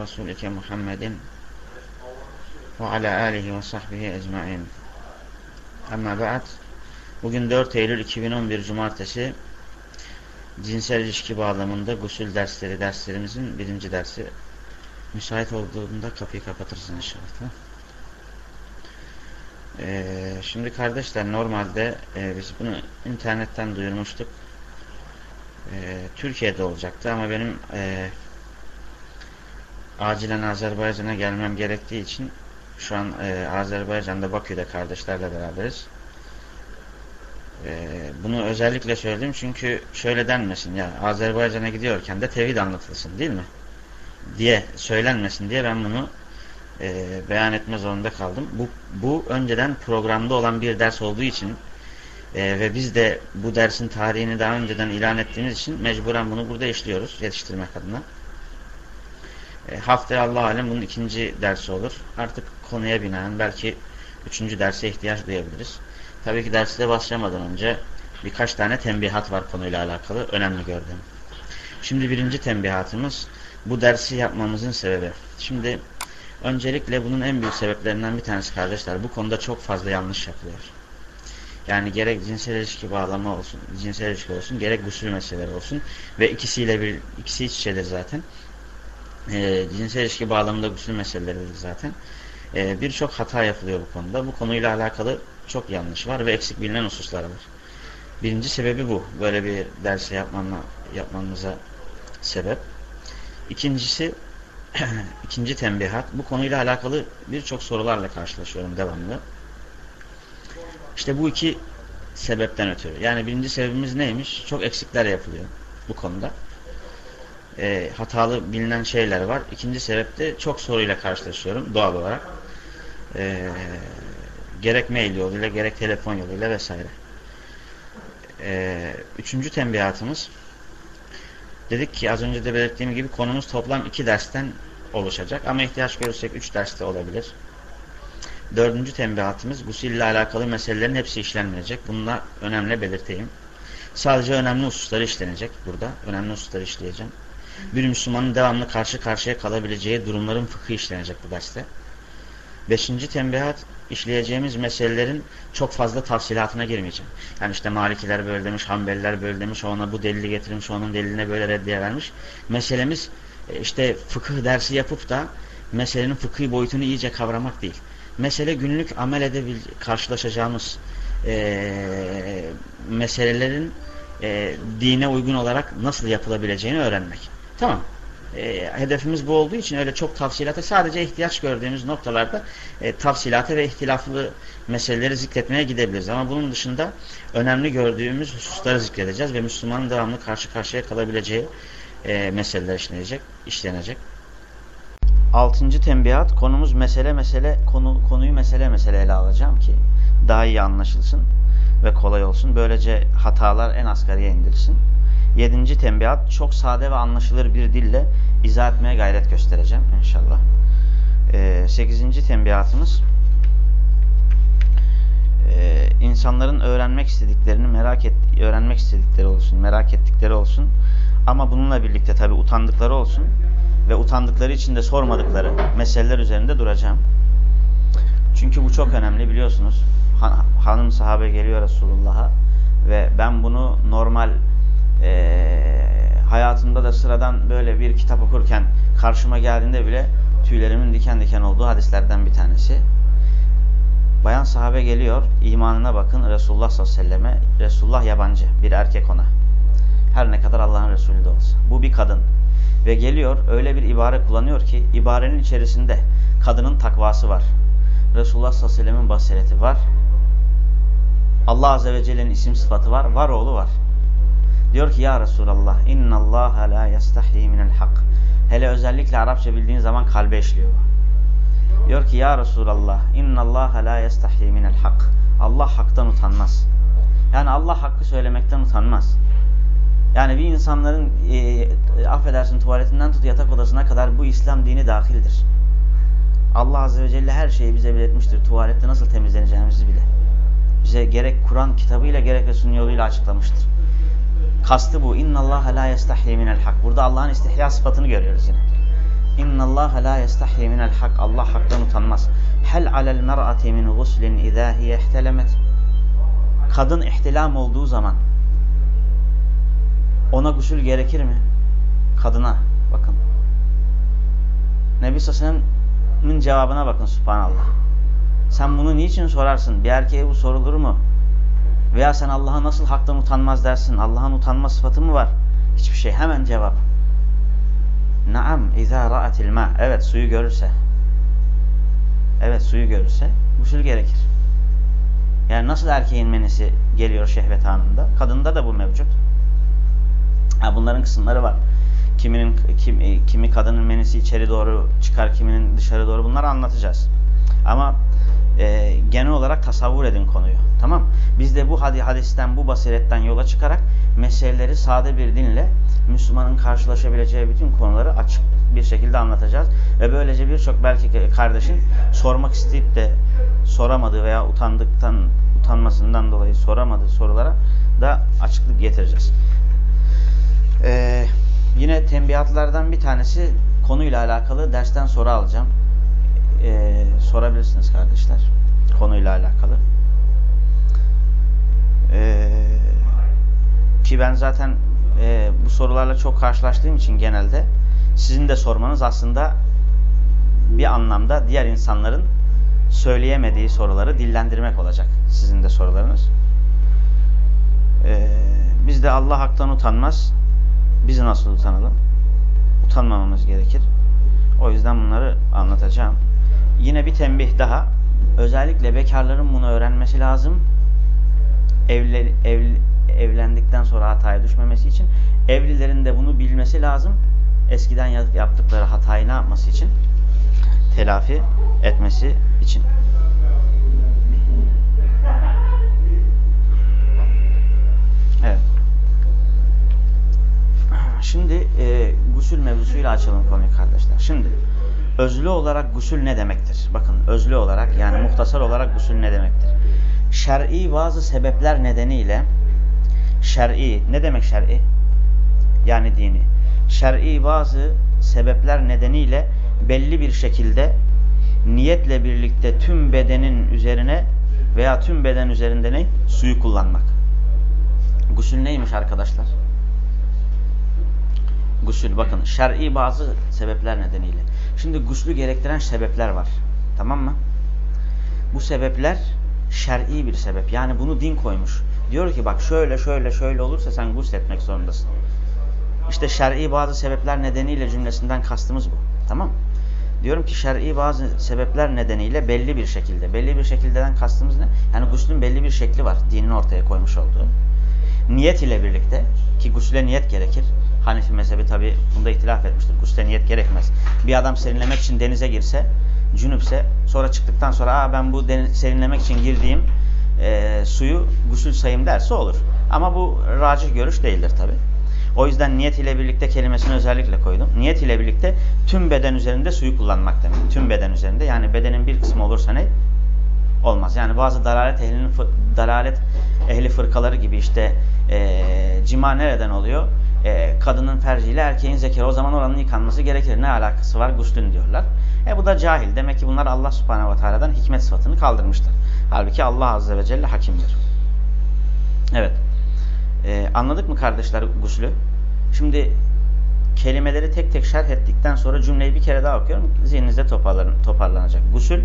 Resulike Muhammedin ve ala alihi ve sahbihi ecmain. Ama ba'd. Bugün 4 Eylül 2011 Cumartesi cinsel ilişki bağlamında gusül dersleri derslerimizin birinci dersi. Müsait olduğunda kapıyı kapatırsın inşallah. Ee, şimdi kardeşler normalde e, biz bunu internetten duyurmuştuk. E, Türkiye'de olacaktı ama benim e, acilen Azerbaycan'a gelmem gerektiği için şu an e, Azerbaycan'da Bakü'de kardeşlerle beraberiz. E, bunu özellikle söyledim çünkü şöyle denmesin ya Azerbaycan'a gidiyorken de tevhid anlatılsın değil mi? diye söylenmesin diye ben bunu e, beyan etme zorunda kaldım. Bu, bu önceden programda olan bir ders olduğu için e, ve biz de bu dersin tarihini daha önceden ilan ettiğimiz için mecburen bunu burada işliyoruz yetiştirmek adına. E, haftaya Allah alem bunun ikinci dersi olur. Artık konuya binaen belki üçüncü derse ihtiyaç duyabiliriz. Tabii ki derste başlamadan önce birkaç tane tembihat var konuyla alakalı önemli gördüğüm. Şimdi birinci tembihatımız bu dersi yapmamızın sebebi. Şimdi öncelikle bunun en büyük sebeplerinden bir tanesi kardeşler bu konuda çok fazla yanlış yapılıyor. Yani gerek cinsel ilişki bağlama olsun, cinsel ilişki olsun, gerek gusül meseleleri olsun ve ikisiyle bir ikisi iç içedir zaten e, cinsel ilişki bağlamında gusül meseleleridir zaten. E, Birçok hata yapılıyor bu konuda. Bu konuyla alakalı çok yanlış var ve eksik bilinen hususlar var. Birinci sebebi bu. Böyle bir dersi yapmanla, yapmanıza sebep. İkincisi ikinci tembihat. Bu konuyla alakalı birçok sorularla karşılaşıyorum devamlı. İşte bu iki sebepten ötürü. Yani birinci sebebimiz neymiş? Çok eksikler yapılıyor bu konuda e, hatalı bilinen şeyler var. İkinci sebep de çok soruyla karşılaşıyorum doğal olarak. E, gerek mail yoluyla gerek telefon yoluyla vesaire. E, üçüncü tembihatımız dedik ki az önce de belirttiğim gibi konumuz toplam iki dersten oluşacak ama ihtiyaç görürsek üç derste olabilir. Dördüncü tembihatımız gusille alakalı meselelerin hepsi işlenmeyecek. Bununla önemli belirteyim. Sadece önemli hususları işlenecek burada. Önemli hususları işleyeceğim bir Müslümanın devamlı karşı karşıya kalabileceği durumların fıkhı işlenecek bu derste. Beşinci tembihat işleyeceğimiz meselelerin çok fazla tafsilatına girmeyeceğim. Yani işte Malikiler böyle demiş, Hanbeliler böyle demiş, ona bu delili getirmiş, onun deliline böyle reddiye vermiş. Meselemiz e, işte fıkıh dersi yapıp da meselenin fıkhi boyutunu iyice kavramak değil. Mesele günlük amel edebil karşılaşacağımız e, meselelerin e, dine uygun olarak nasıl yapılabileceğini öğrenmek. Tamam. E, hedefimiz bu olduğu için öyle çok tafsilata sadece ihtiyaç gördüğümüz noktalarda e, tafsilata ve ihtilaflı meseleleri zikretmeye gidebiliriz. Ama bunun dışında önemli gördüğümüz hususları zikredeceğiz ve Müslümanın devamlı karşı karşıya kalabileceği e, meseleler işlenecek. işlenecek. Altıncı tembihat konumuz mesele mesele konu, konuyu mesele mesele ele alacağım ki daha iyi anlaşılsın ve kolay olsun. Böylece hatalar en asgariye indirilsin. Yedinci tembihat çok sade ve anlaşılır bir dille izah etmeye gayret göstereceğim inşallah. Ee, sekizinci tembihatımız e, insanların öğrenmek istediklerini merak et, öğrenmek istedikleri olsun, merak ettikleri olsun. Ama bununla birlikte tabi utandıkları olsun ve utandıkları için de sormadıkları meseleler üzerinde duracağım. Çünkü bu çok önemli biliyorsunuz. Han, hanım sahabe geliyor Resulullah'a ve ben bunu normal e, hayatımda da sıradan böyle bir kitap okurken karşıma geldiğinde bile tüylerimin diken diken olduğu hadislerden bir tanesi. Bayan sahabe geliyor, imanına bakın Resulullah sallallahu aleyhi ve selleme. Resulullah yabancı, bir erkek ona. Her ne kadar Allah'ın Resulü de olsa. Bu bir kadın. Ve geliyor öyle bir ibare kullanıyor ki ibarenin içerisinde kadının takvası var. Resulullah sallallahu aleyhi ve sellemin basireti var. Allah azze ve celle'nin isim sıfatı var. Var oğlu var. Diyor ki ya Resulallah innallaha la yastahi minel hak. Hele özellikle Arapça bildiğin zaman kalbe işliyor bu. Diyor ki ya Resulallah innallaha la yastahi minel hak. Allah haktan utanmaz. Yani Allah hakkı söylemekten utanmaz. Yani bir insanların e, affedersin tuvaletinden tut yatak odasına kadar bu İslam dini dahildir. Allah Azze ve Celle her şeyi bize belirtmiştir. Tuvalette nasıl temizleneceğimizi bile. Bize gerek Kur'an kitabıyla gerek Resulün yoluyla açıklamıştır. Kastı bu. İnna Allah la yestahyi minel hak. Burada Allah'ın istihya sıfatını görüyoruz yine. İnnallâhe lâ yestahyi minel hak. Allah haktan utanmaz. Hel alel mer'ati min guslin izâ hiye ihtelemet. Kadın ihtilam olduğu zaman ona gusül gerekir mi? Kadına bakın. Nebi Sassan'ın cevabına bakın subhanallah. Sen bunu niçin sorarsın? Bir erkeğe bu sorulur mu? Veya sen Allah'a nasıl haktan utanmaz dersin? Allah'ın utanma sıfatı mı var? Hiçbir şey. Hemen cevap. Naam izâ ra'atil ma. Evet suyu görürse. Evet suyu görürse gusül gerekir. Yani nasıl erkeğin menisi geliyor şehvet anında? Kadında da bu mevcut. Ha, bunların kısımları var. Kiminin kim, e, kimi kadının menisi içeri doğru çıkar, kiminin dışarı doğru bunları anlatacağız. Ama e, genel olarak tasavvur edin konuyu. Tamam? Biz de bu hadisten, bu basiretten yola çıkarak meseleleri sade bir dinle Müslümanın karşılaşabileceği bütün konuları açık bir şekilde anlatacağız. Ve böylece birçok belki kardeşin sormak isteyip de soramadığı veya utandıktan, utanmasından dolayı soramadığı sorulara da açıklık getireceğiz. Ee, yine tembihatlardan bir tanesi konuyla alakalı dersten soru alacağım. Ee, sorabilirsiniz kardeşler. Konuyla alakalı. Ee, ki ben zaten e, bu sorularla çok karşılaştığım için genelde sizin de sormanız aslında bir anlamda diğer insanların söyleyemediği soruları dillendirmek olacak sizin de sorularınız. Ee, biz de Allah haktan utanmaz. Biz nasıl utanalım? Utanmamamız gerekir. O yüzden bunları anlatacağım. Yine bir tembih daha. Özellikle bekarların bunu öğrenmesi lazım. Evli, evli, evlendikten sonra hataya düşmemesi için. Evlilerin de bunu bilmesi lazım. Eskiden yaptıkları hatayı ne yapması için? Telafi etmesi için. Evet. Şimdi e, gusül mevzusuyla açalım konuyu kardeşler. Şimdi özlü olarak gusül ne demektir? Bakın özlü olarak yani muhtasar olarak gusül ne demektir? Şer'i bazı sebepler nedeniyle şer'i ne demek şer'i? Yani dini. Şer'i bazı sebepler nedeniyle belli bir şekilde niyetle birlikte tüm bedenin üzerine veya tüm beden üzerinde ne? Suyu kullanmak. Gusül neymiş arkadaşlar? Gusül bakın şer'i bazı sebepler nedeniyle. Şimdi guslü gerektiren sebepler var. Tamam mı? Bu sebepler şer'i bir sebep. Yani bunu din koymuş. Diyor ki bak şöyle şöyle şöyle olursa sen gusletmek zorundasın. İşte şer'i bazı sebepler nedeniyle cümlesinden kastımız bu. Tamam Diyorum ki şer'i bazı sebepler nedeniyle belli bir şekilde. Belli bir şekildeden kastımız ne? Yani guslün belli bir şekli var. Dinin ortaya koymuş olduğu. Niyet ile birlikte ki gusle niyet gerekir. Hanefi mezhebi tabi bunda ihtilaf etmiştir. Gusle niyet gerekmez. Bir adam serinlemek için denize girse, cünüpse sonra çıktıktan sonra Aa, ben bu serinlemek için girdiğim e, suyu gusül sayım derse olur. Ama bu racih görüş değildir tabi. O yüzden niyet ile birlikte kelimesini özellikle koydum. Niyet ile birlikte tüm beden üzerinde suyu kullanmak demek. Tüm beden üzerinde yani bedenin bir kısmı olursa ne? Olmaz. Yani bazı dalalet dalalet ehli fırkaları gibi işte e, cima nereden oluyor? E, kadının ferciyle erkeğin zekeri. O zaman oranın yıkanması gerekir. Ne alakası var? Guslün diyorlar. E bu da cahil. Demek ki bunlar Allah subhanehu ve teala'dan hikmet sıfatını kaldırmışlar. Halbuki Allah azze ve celle hakimdir. Evet. Ee, anladık mı kardeşler guslü? Şimdi kelimeleri tek tek şerh ettikten sonra cümleyi bir kere daha okuyorum. Zihninizde toparlanacak. Gusül,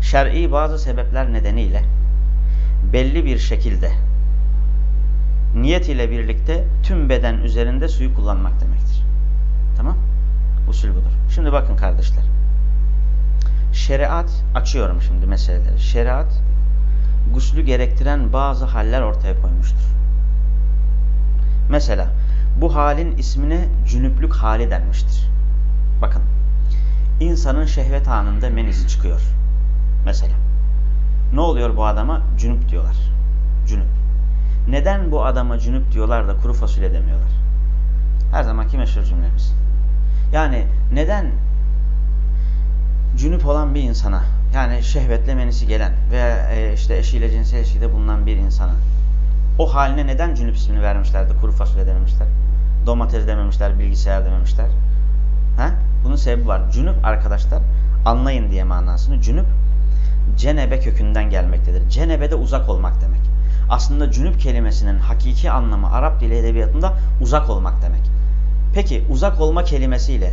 şer'i bazı sebepler nedeniyle belli bir şekilde niyet ile birlikte tüm beden üzerinde suyu kullanmak demektir. Tamam? Usul budur. Şimdi bakın kardeşler. Şeriat, açıyorum şimdi meseleleri. Şeriat, guslü gerektiren bazı haller ortaya koymuştur. Mesela, bu halin ismine cünüplük hali denmiştir. Bakın, insanın şehvet anında menisi çıkıyor. Mesela. Ne oluyor bu adama? Cünüp diyorlar. Cünüp. Neden bu adama cünüp diyorlar da kuru fasulye demiyorlar? Her zamanki meşhur cümlemiz. Yani neden cünüp olan bir insana yani şehvetle menisi gelen veya e, işte eşiyle cinsel ilişkide bulunan bir insana o haline neden cünüp ismini vermişlerdi? Kuru fasulye dememişler. Domates dememişler, bilgisayar dememişler. He? Bunun sebebi var. Cünüp arkadaşlar anlayın diye manasını. Cünüp cenebe kökünden gelmektedir. Cenebe de uzak olmak demek. Aslında cünüp kelimesinin hakiki anlamı Arap dili edebiyatında uzak olmak demek. Peki uzak olma kelimesiyle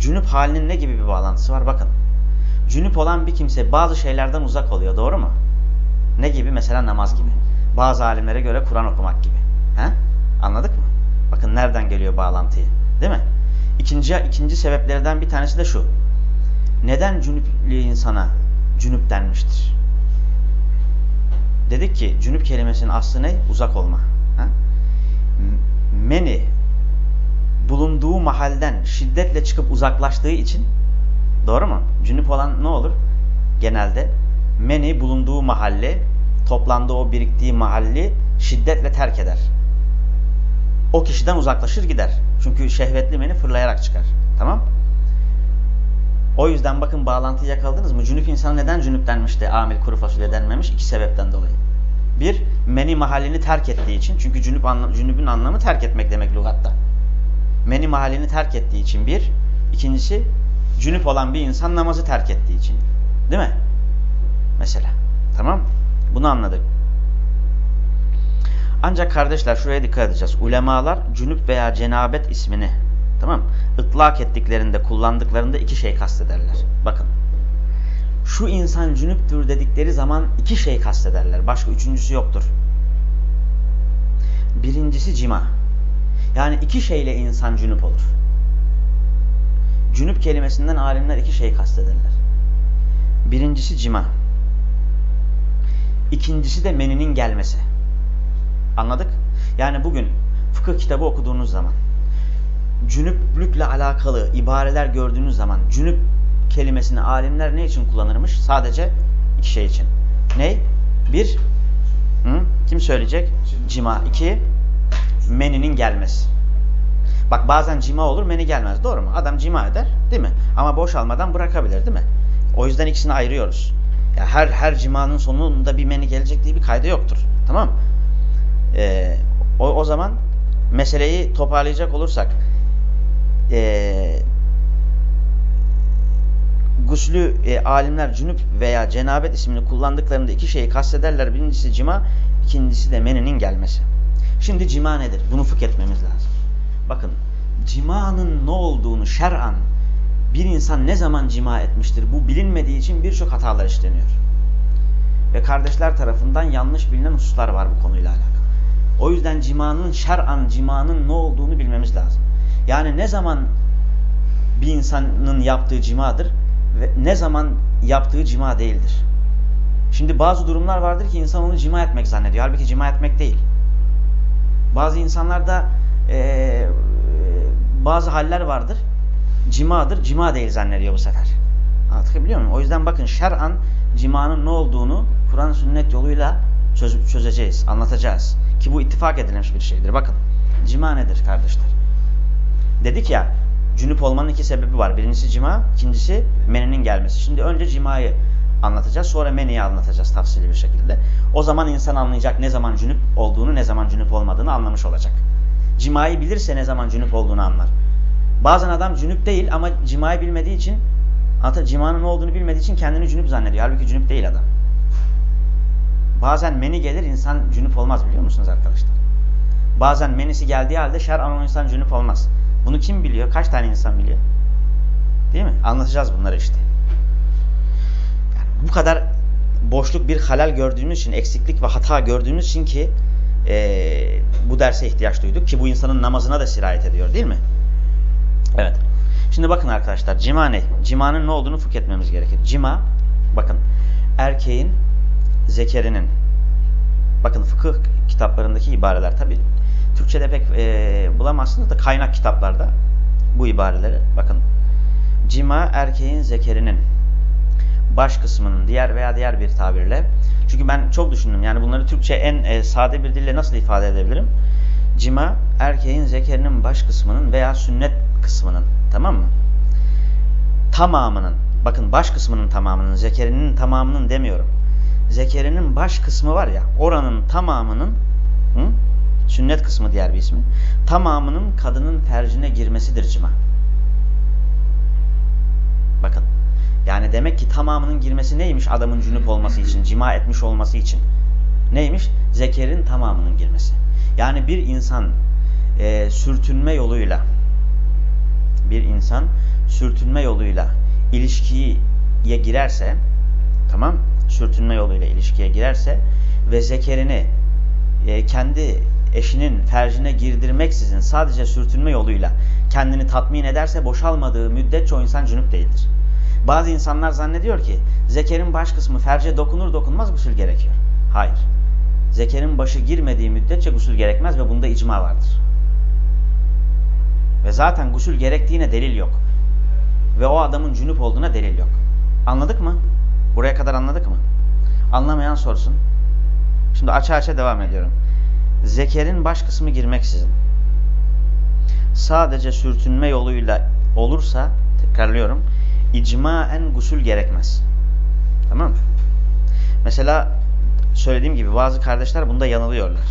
cünüp halinin ne gibi bir bağlantısı var? Bakın. Cünüp olan bir kimse bazı şeylerden uzak oluyor. Doğru mu? Ne gibi? Mesela namaz gibi. Bazı alimlere göre Kur'an okumak gibi. He? Anladık mı? Bakın nereden geliyor bağlantıyı. Değil mi? İkinci, ikinci sebeplerden bir tanesi de şu. Neden cünüplü insana cünüp denmiştir? Dedik ki cünüp kelimesinin aslı ne? Uzak olma. Ha? Meni bulunduğu mahalden şiddetle çıkıp uzaklaştığı için doğru mu? Cünüp olan ne olur? Genelde meni bulunduğu mahalli toplandığı o biriktiği mahalli şiddetle terk eder. O kişiden uzaklaşır gider. Çünkü şehvetli meni fırlayarak çıkar. Tamam? O yüzden bakın bağlantıyı yakaladınız mı? Cünüp insana neden cünüp denmiş de amil kuru fasulye denmemiş? İki sebepten dolayı. Bir, meni mahallini terk ettiği için. Çünkü cünüp anlam cünübün anlamı terk etmek demek lügatta. Meni mahallini terk ettiği için bir. İkincisi, cünüp olan bir insan namazı terk ettiği için. Değil mi? Mesela. Tamam Bunu anladık. Ancak kardeşler şuraya dikkat edeceğiz. Ulemalar cünüp veya cenabet ismini tamam ıtlak ettiklerinde, kullandıklarında iki şey kastederler. Bakın. Şu insan cünüptür dedikleri zaman iki şey kastederler. Başka üçüncüsü yoktur. Birincisi cima. Yani iki şeyle insan cünüp olur. Cünüp kelimesinden alimler iki şey kastederler. Birincisi cima. İkincisi de meninin gelmesi. Anladık? Yani bugün fıkıh kitabı okuduğunuz zaman cünüplükle alakalı ibareler gördüğünüz zaman cünüp kelimesini alimler ne için kullanırmış? Sadece iki şey için. Ne? Bir, hı? kim söyleyecek? Cima. İki, meninin gelmesi. Bak bazen cima olur, meni gelmez. Doğru mu? Adam cima eder, değil mi? Ama boş almadan bırakabilir, değil mi? O yüzden ikisini ayırıyoruz. Ya her her cimanın sonunda bir meni gelecek diye bir kaydı yoktur. Tamam Ee, o, o zaman meseleyi toparlayacak olursak e, guslü e, alimler cünüp veya cenabet ismini kullandıklarında iki şeyi kastederler. Birincisi cima, ikincisi de meninin gelmesi. Şimdi cima nedir? Bunu fıkh etmemiz lazım. Bakın cimanın ne olduğunu şer'an bir insan ne zaman cima etmiştir bu bilinmediği için birçok hatalar işleniyor. Ve kardeşler tarafından yanlış bilinen hususlar var bu konuyla alakalı. O yüzden cimanın şer'an cimanın ne olduğunu bilmemiz lazım. Yani ne zaman bir insanın yaptığı cimadır ve ne zaman yaptığı cima değildir. Şimdi bazı durumlar vardır ki insan onu cima etmek zannediyor. Halbuki cima etmek değil. Bazı insanlarda e, bazı haller vardır. Cimadır, cima değil zannediyor bu sefer. Anlatabiliyor muyum? O yüzden bakın şer'an cimanın ne olduğunu Kur'an sünnet yoluyla çözeceğiz, anlatacağız. Ki bu ittifak edilmiş bir şeydir. Bakın cima nedir kardeşler? Dedik ya cünüp olmanın iki sebebi var. Birincisi cima, ikincisi meninin gelmesi. Şimdi önce cimayı anlatacağız. Sonra meniyi anlatacağız tafsili bir şekilde. O zaman insan anlayacak ne zaman cünüp olduğunu, ne zaman cünüp olmadığını anlamış olacak. Cimayı bilirse ne zaman cünüp olduğunu anlar. Bazen adam cünüp değil ama cimayı bilmediği için hatta cimanın ne olduğunu bilmediği için kendini cünüp zannediyor. Halbuki cünüp değil adam. Bazen meni gelir insan cünüp olmaz biliyor musunuz arkadaşlar? Bazen menisi geldiği halde şer'an o insan cünüp olmaz. Bunu kim biliyor? Kaç tane insan biliyor? Değil mi? Anlatacağız bunları işte. Yani bu kadar boşluk bir halal gördüğümüz için, eksiklik ve hata gördüğümüz için ki e, bu derse ihtiyaç duyduk. Ki bu insanın namazına da sirayet ediyor değil mi? Evet. Şimdi bakın arkadaşlar cima ne? Cimanın ne olduğunu fıkh etmemiz gerekir. Cima, bakın erkeğin zekerinin, bakın fıkıh kitaplarındaki ibareler tabi Türkçe'de pek e, bulamazsınız da kaynak kitaplarda bu ibareleri bakın. Cima erkeğin zekerinin baş kısmının diğer veya diğer bir tabirle çünkü ben çok düşündüm yani bunları Türkçe en e, sade bir dille nasıl ifade edebilirim? Cima erkeğin zekerinin baş kısmının veya sünnet kısmının tamam mı? Tamamının bakın baş kısmının tamamının zekerinin tamamının demiyorum. Zekerinin baş kısmı var ya oranın tamamının hı? Sünnet kısmı diğer bir ismi. Tamamının kadının fercine girmesidir cima. demek ki tamamının girmesi neymiş adamın cünüp olması için, cima etmiş olması için? Neymiş? Zekerin tamamının girmesi. Yani bir insan e, sürtünme yoluyla bir insan sürtünme yoluyla ilişkiye girerse tamam sürtünme yoluyla ilişkiye girerse ve zekerini e, kendi eşinin fercine girdirmeksizin sadece sürtünme yoluyla kendini tatmin ederse boşalmadığı müddetçe o insan cünüp değildir. Bazı insanlar zannediyor ki zekerin baş kısmı ferce dokunur dokunmaz gusül gerekiyor. Hayır. Zekerin başı girmediği müddetçe gusül gerekmez ve bunda icma vardır. Ve zaten gusül gerektiğine delil yok. Ve o adamın cünüp olduğuna delil yok. Anladık mı? Buraya kadar anladık mı? Anlamayan sorsun. Şimdi açı açı devam ediyorum. Zekerin baş kısmı girmeksizin. Sadece sürtünme yoluyla olursa, tekrarlıyorum, icmaen gusül gerekmez. Tamam mı? Mesela söylediğim gibi bazı kardeşler bunda yanılıyorlar.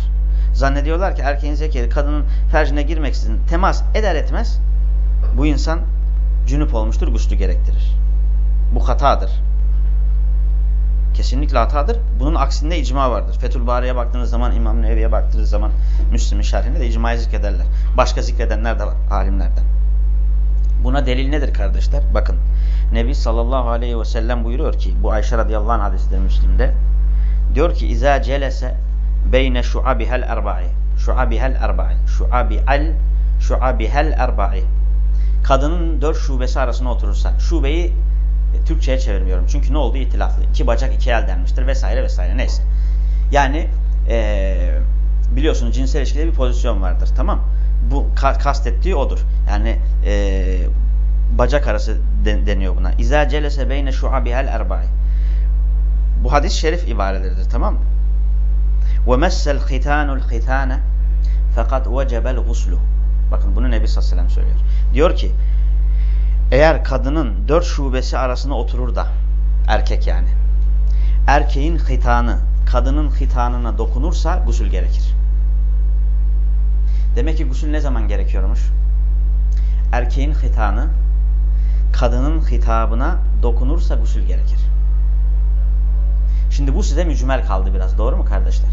Zannediyorlar ki erkeğin zekeri kadının fercine girmeksizin temas eder etmez bu insan cünüp olmuştur, guslü gerektirir. Bu hatadır. Kesinlikle hatadır. Bunun aksinde icma vardır. Fethül Bari'ye baktığınız zaman, İmam Nevevi'ye baktığınız zaman Müslim'in şerhinde de icmayı zikrederler. Başka zikredenler de var alimlerden. Buna delil nedir kardeşler? Bakın. Nebi sallallahu aleyhi ve sellem buyuruyor ki, bu Ayşe radıyallahu anh hadisidir Müslim'de. Diyor ki, İza celese beyne şuabihel erba'i. Şuabihel erba'i. Şuabihel şuabihel erba'i. Kadının dört şubesi arasına oturursa. Şubeyi e, Türkçe'ye çevirmiyorum. Çünkü ne oldu? İtilaflı. İki bacak iki el denmiştir vesaire vesaire. Neyse. Yani e, biliyorsunuz cinsel ilişkide bir pozisyon vardır. Tamam Bu ka kastettiği odur. Yani e, bacak arası de, deniyor buna. İza celese beyne şuabihel erba'i. Bu hadis şerif ibareleridir. Tamam mı? وَمَسَّ الْخِتَانُ الْخِتَانَ fakat وَجَبَ الْغُسْلُ Bakın bunu Nebi sallallahu aleyhi ve sellem söylüyor. Diyor ki eğer kadının dört şubesi arasında oturur da erkek yani erkeğin hitanı kadının hitanına dokunursa gusül gerekir. Demek ki gusül ne zaman gerekiyormuş? Erkeğin hitanı kadının hitabına dokunursa gusül gerekir. Şimdi bu size mücmel kaldı biraz. Doğru mu kardeşler?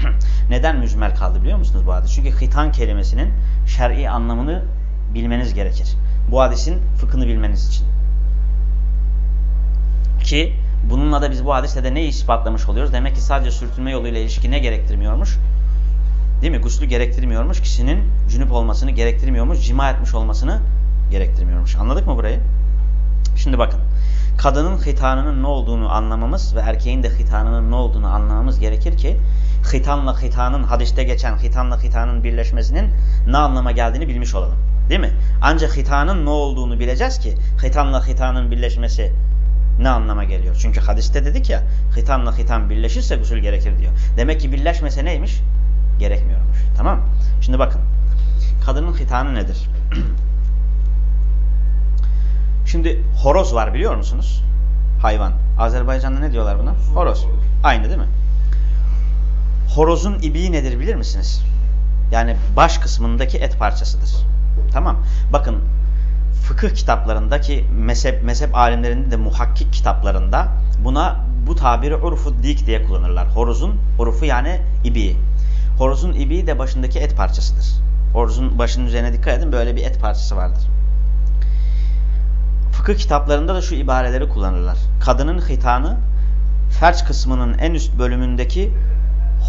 Neden mücmel kaldı biliyor musunuz bu hadis? Çünkü hitan kelimesinin şer'i anlamını bilmeniz gerekir. Bu hadisin fıkhını bilmeniz için. Ki bununla da biz bu hadiste de neyi ispatlamış oluyoruz? Demek ki sadece sürtünme yoluyla ilişki ne gerektirmiyormuş? Değil mi? Guslü gerektirmiyormuş. Kişinin cünüp olmasını gerektirmiyormuş. Cima etmiş olmasını gerektirmiyormuş. Anladık mı burayı? Şimdi bakın. Kadının hitanının ne olduğunu anlamamız ve erkeğin de hitanının ne olduğunu anlamamız gerekir ki hitanla hitanın hadiste geçen hitanla hitanın birleşmesinin ne anlama geldiğini bilmiş olalım. Değil mi? Ancak hitanın ne olduğunu bileceğiz ki hitanla hitanın birleşmesi ne anlama geliyor? Çünkü hadiste dedik ya hitanla hitan birleşirse gusül gerekir diyor. Demek ki birleşmese neymiş? Gerekmiyormuş. Tamam Şimdi bakın. Kadının hitanı nedir? Şimdi horoz var biliyor musunuz? Hayvan. Azerbaycan'da ne diyorlar buna? Horoz. Aynı değil mi? Horozun ibiği nedir bilir misiniz? Yani baş kısmındaki et parçasıdır. Tamam. Bakın fıkıh kitaplarındaki mezhep, mezhep alimlerinin de muhakkik kitaplarında buna bu tabiri urfu dik diye kullanırlar. Horozun urufu yani ibiği. Horozun ibiği de başındaki et parçasıdır. Horozun başının üzerine dikkat edin böyle bir et parçası vardır. Fıkıh kitaplarında da şu ibareleri kullanırlar. Kadının hitanı ferç kısmının en üst bölümündeki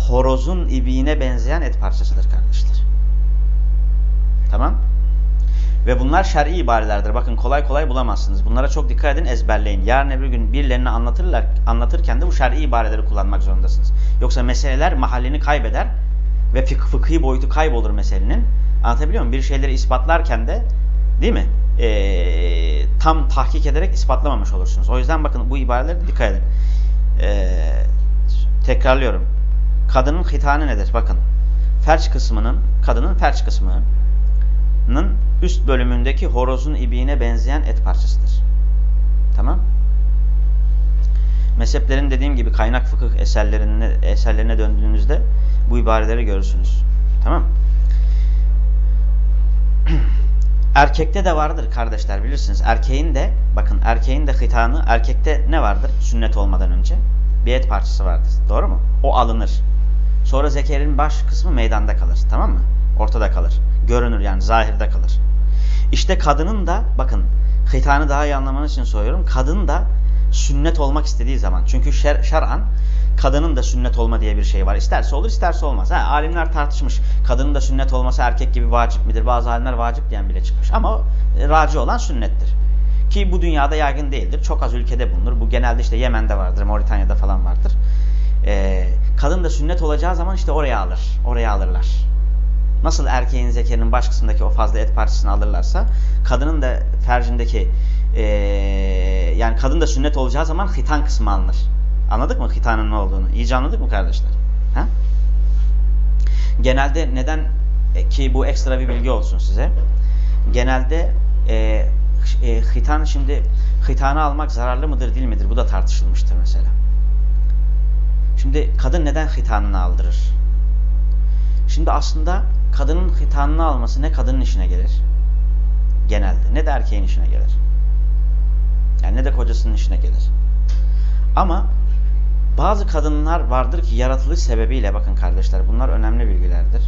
horozun ibiğine benzeyen et parçasıdır kardeşler. Tamam. Ve bunlar şer'i ibarelerdir. Bakın kolay kolay bulamazsınız. Bunlara çok dikkat edin, ezberleyin. Yarın öbür gün birilerini anlatırlar, anlatırken de bu şer'i ibareleri kullanmak zorundasınız. Yoksa meseleler mahallini kaybeder ve fık fıkhi boyutu kaybolur meselenin. Anlatabiliyor muyum? Bir şeyleri ispatlarken de değil mi? Ee, tam tahkik ederek ispatlamamış olursunuz. O yüzden bakın bu ibarelere dikkat edin. Ee, tekrarlıyorum. Kadının hitanı nedir? Bakın. Ferç kısmının, kadının ferç kısmının üst bölümündeki horozun ibiğine benzeyen et parçasıdır. Tamam? Mezheplerin dediğim gibi kaynak fıkıh eserlerine, eserlerine döndüğünüzde bu ibareleri görürsünüz. Tamam Erkekte de vardır kardeşler bilirsiniz. Erkeğin de bakın erkeğin de hitanı erkekte ne vardır sünnet olmadan önce? Bir et parçası vardır. Doğru mu? O alınır. Sonra zekerin baş kısmı meydanda kalır. Tamam mı? Ortada kalır. Görünür yani zahirde kalır. İşte kadının da bakın hitanı daha iyi anlamanız için soruyorum. Kadın da sünnet olmak istediği zaman. Çünkü şer, şer'an kadının da sünnet olma diye bir şey var. İsterse olur isterse olmaz. Ha, alimler tartışmış. Kadının da sünnet olması erkek gibi vacip midir? Bazı alimler vacip diyen bile çıkmış. Ama e, raci olan sünnettir. Ki bu dünyada yaygın değildir. Çok az ülkede bulunur. Bu genelde işte Yemen'de vardır, Moritanya'da falan vardır. Ee, kadın da sünnet olacağı zaman işte oraya alır. Oraya alırlar. Nasıl erkeğin zekerinin baş kısmındaki o fazla et parçasını alırlarsa kadının da fercindeki ee, yani kadın da sünnet olacağı zaman hitan kısmı alınır. Anladık mı hitanın ne olduğunu? İyice anladık mı kardeşler? Ha? Genelde neden e, ki bu ekstra bir bilgi olsun size. Genelde e, e, hitan şimdi hitanı almak zararlı mıdır değil midir? Bu da tartışılmıştır mesela. Şimdi kadın neden hitanını aldırır? Şimdi aslında kadının hitanını alması ne kadının işine gelir? Genelde. Ne de erkeğin işine gelir. Yani ne de kocasının işine gelir. Ama bazı kadınlar vardır ki yaratılış sebebiyle bakın kardeşler bunlar önemli bilgilerdir.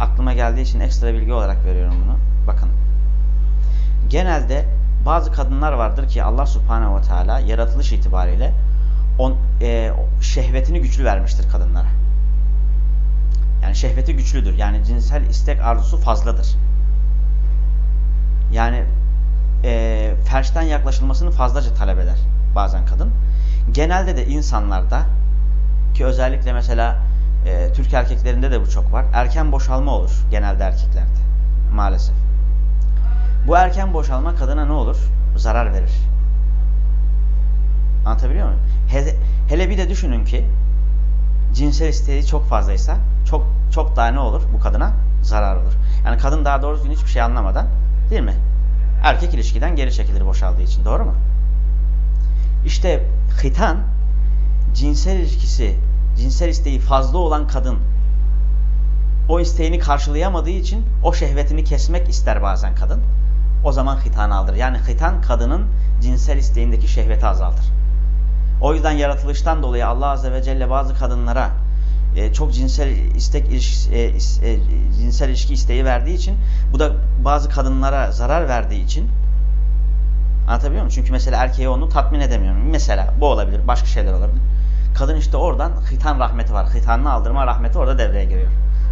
Aklıma geldiği için ekstra bilgi olarak veriyorum bunu. Bakın. Genelde bazı kadınlar vardır ki Allah subhanehu ve teala yaratılış itibariyle on, e, şehvetini güçlü vermiştir kadınlara. Yani şehveti güçlüdür. Yani cinsel istek arzusu fazladır. Yani e, ferçten yaklaşılmasını fazlaca talep eder bazen kadın. Genelde de insanlarda ki özellikle mesela e, Türk erkeklerinde de bu çok var. Erken boşalma olur genelde erkeklerde maalesef. Bu erken boşalma kadına ne olur? Zarar verir. Anlatabiliyor muyum? Hele, hele bir de düşünün ki cinsel isteği çok fazlaysa çok çok daha ne olur bu kadına? Zarar olur. Yani kadın daha doğru düzgün hiçbir şey anlamadan değil mi? Erkek ilişkiden geri çekilir boşaldığı için. Doğru mu? İşte hitan cinsel ilişkisi, cinsel isteği fazla olan kadın o isteğini karşılayamadığı için o şehvetini kesmek ister bazen kadın. O zaman hitan aldır. Yani hitan kadının cinsel isteğindeki şehveti azaltır. O yüzden yaratılıştan dolayı Allah Azze ve Celle bazı kadınlara e, çok cinsel istek ilişki, e, e, cinsel ilişki isteği verdiği için bu da bazı kadınlara zarar verdiği için anlatabiliyor muyum? Çünkü mesela erkeği onu tatmin edemiyor. Mesela bu olabilir. Başka şeyler olabilir. Kadın işte oradan hitan rahmeti var. Hitanını aldırma rahmeti orada devreye giriyor.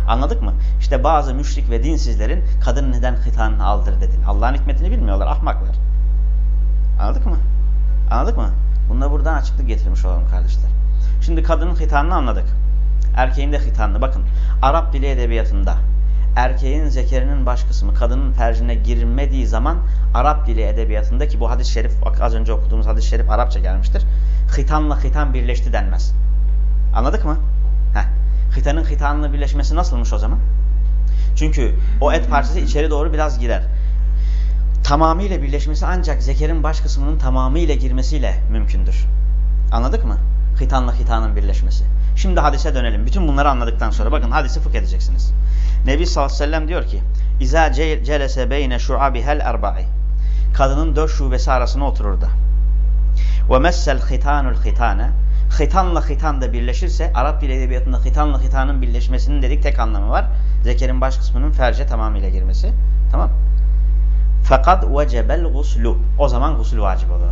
Anladık mı? İşte bazı müşrik ve dinsizlerin kadın neden hitanını aldır dedi. Allah'ın hikmetini bilmiyorlar. Ahmaklar. Anladık mı? Anladık mı? Bunu da buradan açıklık getirmiş olalım kardeşler. Şimdi kadının hitanını anladık. Erkeğin de hitanını. Bakın Arap dili edebiyatında erkeğin zekerinin baş kısmı kadının fercine girmediği zaman Arap dili edebiyatında ki bu hadis-i şerif az önce okuduğumuz hadis-i şerif Arapça gelmiştir. Hitanla hitan birleşti denmez. Anladık mı? Heh. Hitanın hitanla birleşmesi nasılmış o zaman? Çünkü o et parçası içeri doğru biraz girer. Tamamıyla birleşmesi ancak zekerin baş kısmının tamamıyla girmesiyle mümkündür. Anladık mı? Hitanla hitanın birleşmesi. Şimdi hadise dönelim. Bütün bunları anladıktan sonra bakın hadisi fıkh edeceksiniz. Nebi sallallahu aleyhi ve sellem diyor ki İza celese beyne şu'abihel erba'i Kadının dört şubesi arasına oturur da. Ve messel hitanul hitane Hitanla hitan da birleşirse Arap dil edebiyatında hitanla hitanın birleşmesinin dedik tek anlamı var. Zekerin baş kısmının ferce tamamıyla girmesi. Tamam. Fakat vecebel guslu. O zaman gusül vacip olur.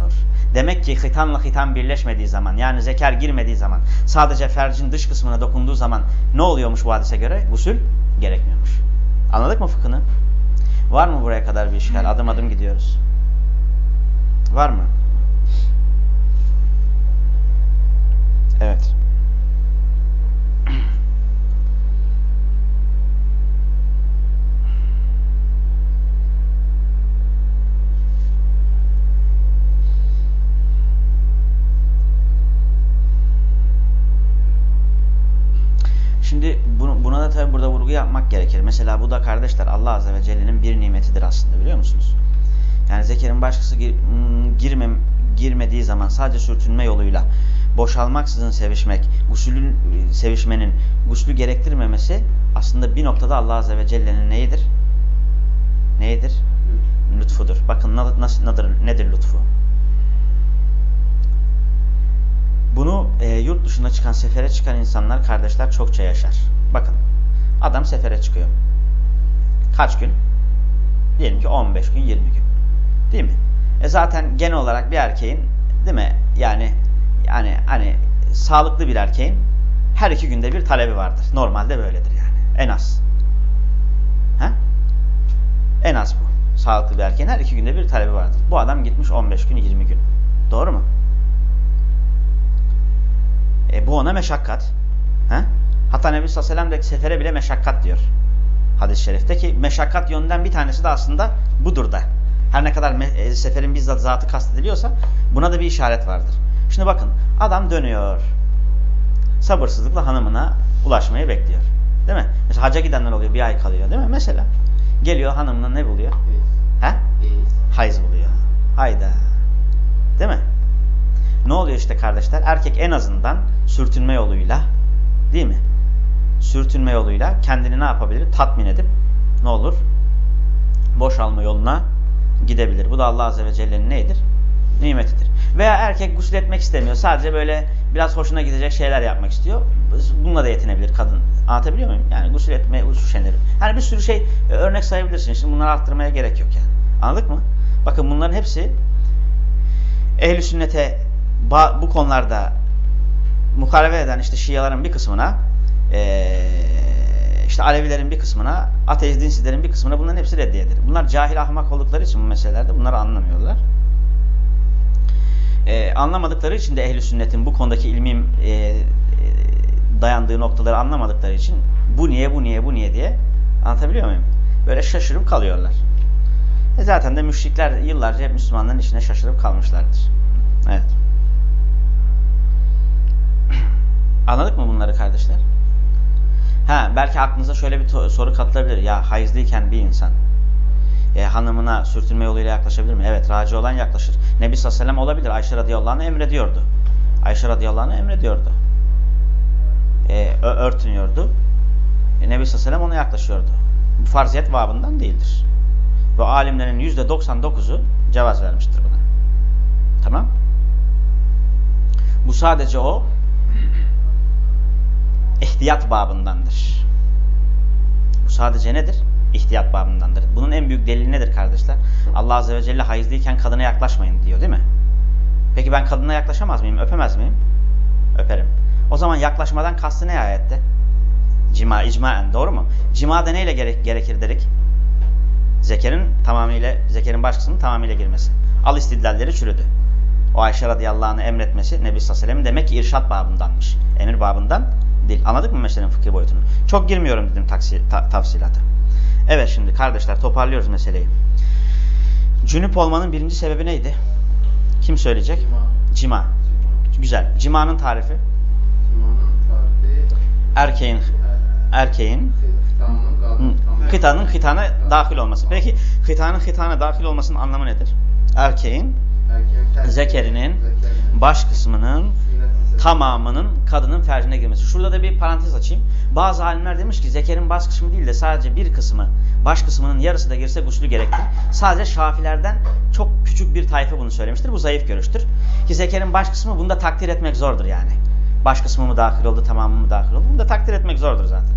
Demek ki hitanla hitan birleşmediği zaman yani zeker girmediği zaman sadece fercin dış kısmına dokunduğu zaman ne oluyormuş bu hadise göre? Gusül gerekmiyormuş. Anladık mı fıkhını? Var mı buraya kadar bir işgal? Adım adım gidiyoruz. Var mı? Evet. Şimdi bunu, buna da tabi burada vurgu yapmak gerekir. Mesela bu da kardeşler Allah Azze ve Celle'nin bir nimetidir aslında biliyor musunuz? Yani zekerin başkası gir, girme, girmediği zaman sadece sürtünme yoluyla boşalmaksızın sevişmek, gusülün sevişmenin guslü gerektirmemesi aslında bir noktada Allah Azze ve Celle'nin neyidir? Neyidir? lütfudur. Bakın nasıl nedir, nedir lütfu? Bunu e, yurt dışına çıkan, sefere çıkan insanlar, kardeşler çokça yaşar. Bakın, adam sefere çıkıyor. Kaç gün? Diyelim ki 15 gün, 20 gün. Değil mi? E zaten genel olarak bir erkeğin, değil mi? Yani, yani hani sağlıklı bir erkeğin her iki günde bir talebi vardır. Normalde böyledir yani. En az. He? En az bu. Sağlıklı bir erkeğin her iki günde bir talebi vardır. Bu adam gitmiş 15 gün, 20 gün. Doğru mu? E, bu ona meşakkat. He? Hatta Nebi sallallahu aleyhi ve sellem de sefere bile meşakkat diyor. Hadis-i şerifte ki meşakkat yönünden bir tanesi de aslında budur da. Her ne kadar e, seferin bizzat zatı kastediliyorsa buna da bir işaret vardır. Şimdi bakın adam dönüyor. Sabırsızlıkla hanımına ulaşmayı bekliyor. Değil mi? Mesela haca gidenler oluyor bir ay kalıyor değil mi? Mesela geliyor hanımına ne buluyor? He? Hayız buluyor. Hayda. Değil mi? Ne oluyor işte kardeşler? Erkek en azından sürtünme yoluyla değil mi? Sürtünme yoluyla kendini ne yapabilir? Tatmin edip ne olur? Boşalma yoluna gidebilir. Bu da Allah Azze ve Celle'nin neydir? Nimetidir. Veya erkek gusül etmek istemiyor. Sadece böyle biraz hoşuna gidecek şeyler yapmak istiyor. Bununla da yetinebilir kadın. Anlatabiliyor muyum? Yani gusül etme, üşenir. Yani bir sürü şey e, örnek sayabilirsin. Şimdi bunları arttırmaya gerek yok yani. Anladık mı? Bakın bunların hepsi ehli sünnete bu konularda mukarebe eden işte Şiaların bir kısmına işte Alevilerin bir kısmına ateist dinsizlerin bir kısmına bunların hepsi reddiyedir. Bunlar cahil ahmak oldukları için bu meselelerde bunları anlamıyorlar. Anlamadıkları için de ehli sünnetin bu konudaki ilmi e, dayandığı noktaları anlamadıkları için bu niye bu niye bu niye diye anlatabiliyor muyum? Böyle şaşırıp kalıyorlar. E zaten de müşrikler yıllarca hep Müslümanların içine şaşırıp kalmışlardır. Evet. Anladık mı bunları kardeşler? Ha, belki aklınıza şöyle bir soru katılabilir. Ya hayızlıyken bir insan e, hanımına sürtünme yoluyla yaklaşabilir mi? Evet, raci olan yaklaşır. Nebi sallallahu aleyhi olabilir. Ayşe radıyallahu anh'a emrediyordu. Ayşe radıyallahu anh'a emrediyordu. E, örtünüyordu. E, Nebi sallallahu aleyhi ona yaklaşıyordu. Bu farziyet babından değildir. Ve alimlerin %99'u cevaz vermiştir buna. Tamam. Bu sadece o ihtiyat babındandır. Bu sadece nedir? İhtiyat babındandır. Bunun en büyük delili nedir kardeşler? Allah Azze ve Celle hayızlıyken kadına yaklaşmayın diyor değil mi? Peki ben kadına yaklaşamaz mıyım? Öpemez miyim? Öperim. O zaman yaklaşmadan kastı ne ayette? Cima, icmaen doğru mu? Cimada neyle gerek, gerekir dedik? Zekerin tamamıyla, zekerin baş kısmının tamamıyla girmesi. Al istidlalleri çürüdü. O Ayşe radıyallahu anh'ı emretmesi Nebi sallallahu aleyhi ve sellem'in demek ki irşat babındanmış. Emir babından değil. Anladık mı meselenin fıkhi boyutunu? Çok girmiyorum dedim taksi, ta, tafsilata. Evet şimdi kardeşler toparlıyoruz meseleyi. Cünüp olmanın birinci sebebi neydi? Kim söyleyecek? Cima. Cima. Güzel. Cimanın tarifi? Cimanın tarifi erkeğin erkeğin kıtanın kıtana dahil olması. Peki kıtanın kıtana dahil olmasının anlamı nedir? Erkeğin zekerinin baş kısmının tamamının kadının fercine girmesi. Şurada da bir parantez açayım. Bazı alimler demiş ki zekerin baş kısmı değil de sadece bir kısmı, baş kısmının yarısı da girse guslü gerektir. Sadece şafilerden çok küçük bir tayfa bunu söylemiştir. Bu zayıf görüştür. Ki zekerin baş kısmı bunda takdir etmek zordur yani. Baş kısmı mı dahil oldu, tamamı mı dahil oldu? Bunu da takdir etmek zordur zaten.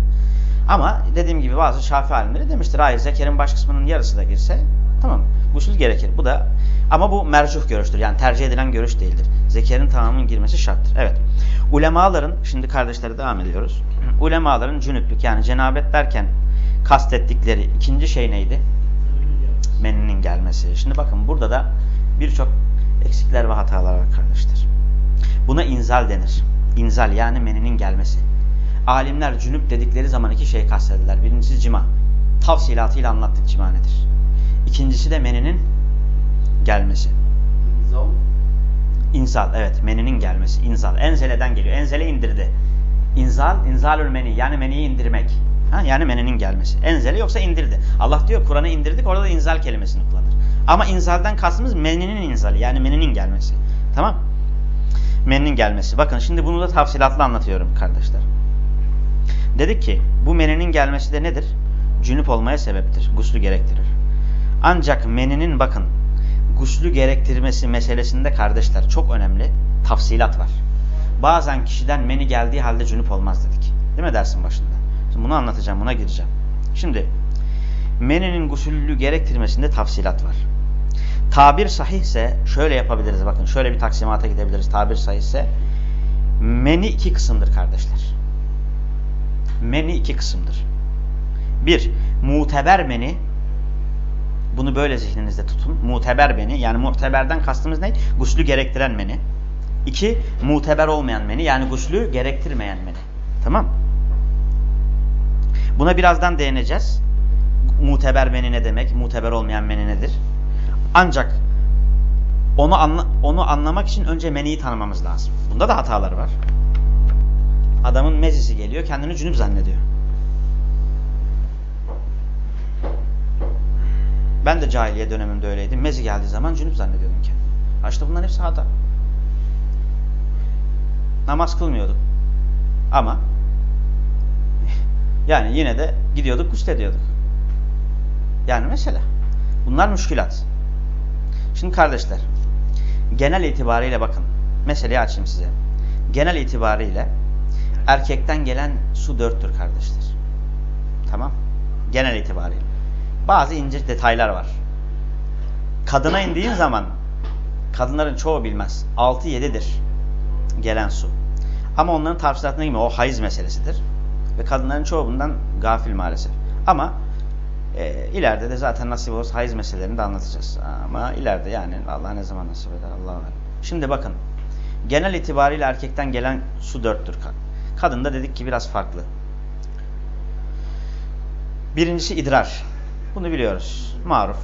Ama dediğim gibi bazı şafi alimleri demiştir. Hayır zekerin baş kısmının yarısı da girse tamam gusül gerekir. Bu da ama bu mercuh görüştür. Yani tercih edilen görüş değildir. Zekerin tamamının girmesi şarttır. Evet. Ulemaların, şimdi kardeşlere devam ediyoruz. Ulemaların cünüplük yani cenabet derken kastettikleri ikinci şey neydi? Meninin gelmesi. Şimdi bakın burada da birçok eksikler ve hatalar var kardeşler. Buna inzal denir. İnzal yani meninin gelmesi. Alimler cünüp dedikleri zaman iki şey kastediler. Birincisi cima. Tavsilatıyla anlattık cima nedir. İkincisi de meninin gelmesi. İnzal. İnzal evet meninin gelmesi. İnzal. Enzeleden geliyor. Enzele indirdi. İnzal, inzalül meni yani meniyi indirmek. Ha, yani meninin gelmesi. Enzele yoksa indirdi. Allah diyor Kur'an'ı indirdik orada da inzal kelimesini kullanır. Ama inzalden kastımız meninin inzali yani meninin gelmesi. Tamam Meninin gelmesi. Bakın şimdi bunu da tafsilatlı anlatıyorum kardeşler. Dedik ki bu meninin gelmesi de nedir? Cünüp olmaya sebeptir. Guslü gerektirir. Ancak meninin bakın guslü gerektirmesi meselesinde kardeşler çok önemli tafsilat var. Bazen kişiden meni geldiği halde cünüp olmaz dedik. Değil mi dersin başında? Şimdi bunu anlatacağım, buna gireceğim. Şimdi meninin gusüllü gerektirmesinde tafsilat var. Tabir sahihse şöyle yapabiliriz bakın şöyle bir taksimata gidebiliriz tabir sahihse meni iki kısımdır kardeşler. Meni iki kısımdır. Bir, muteber meni bunu böyle zihninizde tutun. Muteber meni yani muteberden kastımız ne? Guslü gerektiren meni. İki, muteber olmayan meni yani guslü gerektirmeyen meni. Tamam Buna birazdan değineceğiz. Muteber meni ne demek? Muteber olmayan meni nedir? Ancak onu anla onu anlamak için önce meniyi tanımamız lazım. Bunda da hatalar var. Adamın mezisi geliyor, kendini cünüp zannediyor. Ben de cahiliye döneminde öyleydim. Mezi geldiği zaman cünüp zannediyordum kendimi. Ha işte bunların hepsi hata. Namaz kılmıyorduk. Ama yani yine de gidiyorduk, guslediyorduk. Yani mesela. Bunlar müşkilat. Şimdi kardeşler, genel itibariyle bakın. Meseleyi açayım size. Genel itibariyle erkekten gelen su dörttür kardeşler. Tamam. Genel itibariyle. Bazı ince detaylar var. Kadına indiğin zaman kadınların çoğu bilmez. 6-7'dir gelen su. Ama onların tafsilatına gibi o hayız meselesidir. Ve kadınların çoğu bundan gafil maalesef. Ama e, ileride de zaten nasip olursa hayız meselelerini de anlatacağız. Ama ileride yani Allah ne zaman nasip eder Allah'a emanet. Şimdi bakın. Genel itibariyle erkekten gelen su dörttür. Kadında dedik ki biraz farklı. Birincisi idrar. Bunu biliyoruz. Maruf.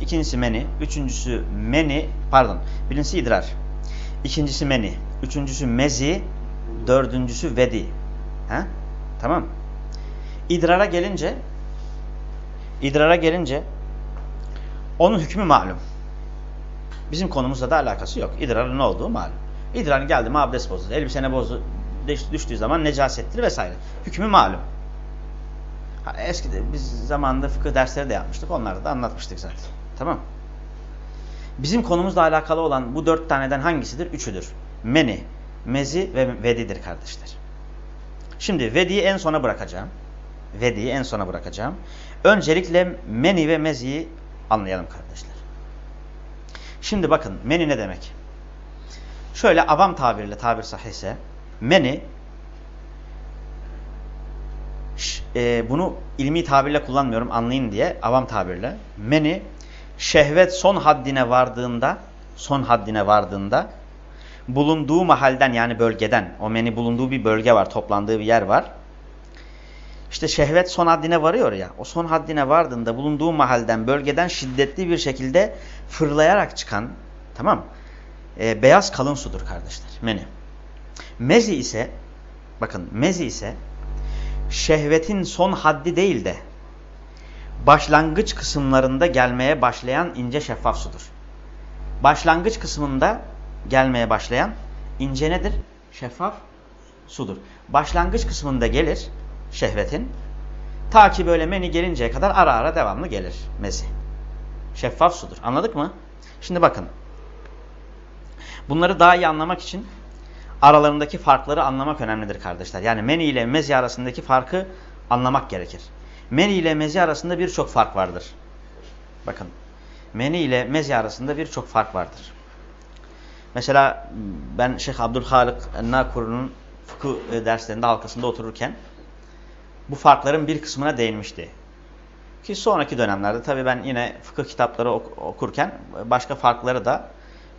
İkincisi meni. Üçüncüsü meni. Pardon. Birincisi idrar. İkincisi meni. Üçüncüsü mezi. Dördüncüsü vedi. He? Tamam. İdrara gelince idrara gelince onun hükmü malum. Bizim konumuzla da alakası yok. İdrarın ne olduğu malum. İdrar geldi mi abdest bozdu. Elbisene bozdu. Düştüğü zaman necasettir vesaire. Hükmü malum. Ha, eskide biz zamanında fıkıh dersleri de yapmıştık. Onları da anlatmıştık zaten. Tamam. Bizim konumuzla alakalı olan bu dört taneden hangisidir? Üçüdür. Meni, mezi ve vedidir kardeşler. Şimdi vediyi en sona bırakacağım. Vediyi en sona bırakacağım. Öncelikle meni ve meziyi anlayalım kardeşler. Şimdi bakın meni ne demek? Şöyle avam tabirle tabir sahihse meni e, bunu ilmi tabirle kullanmıyorum anlayın diye avam tabirle meni şehvet son haddine vardığında son haddine vardığında bulunduğu mahalden yani bölgeden o meni bulunduğu bir bölge var toplandığı bir yer var işte şehvet son haddine varıyor ya. O son haddine vardığında bulunduğu mahalden, bölgeden şiddetli bir şekilde fırlayarak çıkan, tamam e, beyaz kalın sudur kardeşler. Meni. Mezi ise, bakın mezi ise şehvetin son haddi değil de başlangıç kısımlarında gelmeye başlayan ince şeffaf sudur. Başlangıç kısmında gelmeye başlayan ince nedir? Şeffaf sudur. Başlangıç kısmında gelir şehvetin. Ta ki böyle meni gelinceye kadar ara ara devamlı gelir mezi. Şeffaf sudur. Anladık mı? Şimdi bakın. Bunları daha iyi anlamak için aralarındaki farkları anlamak önemlidir kardeşler. Yani meni ile mezi arasındaki farkı anlamak gerekir. Meni ile mezi arasında birçok fark vardır. Bakın. Meni ile mezi arasında birçok fark vardır. Mesela ben Şeyh Abdülhalik Nakur'un fıkıh derslerinde halkasında otururken bu farkların bir kısmına değinmişti. Ki sonraki dönemlerde tabi ben yine fıkıh kitapları ok okurken başka farkları da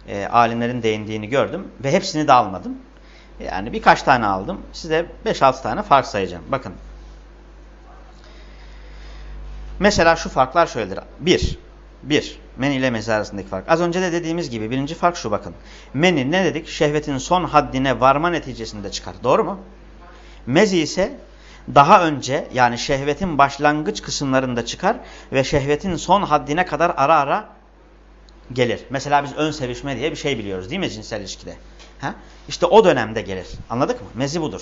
e, alimlerin değindiğini gördüm. Ve hepsini de almadım. Yani birkaç tane aldım. Size 5-6 tane fark sayacağım. Bakın. Mesela şu farklar şöyledir. 1. 1. Men ile mezi arasındaki fark. Az önce de dediğimiz gibi birinci fark şu bakın. Meni ne dedik? Şehvetin son haddine varma neticesinde çıkar. Doğru mu? Mezi ise daha önce yani şehvetin başlangıç kısımlarında çıkar ve şehvetin son haddine kadar ara ara gelir. Mesela biz ön sevişme diye bir şey biliyoruz değil mi cinsel ilişkide? Ha? İşte o dönemde gelir. Anladık mı? Mezi budur.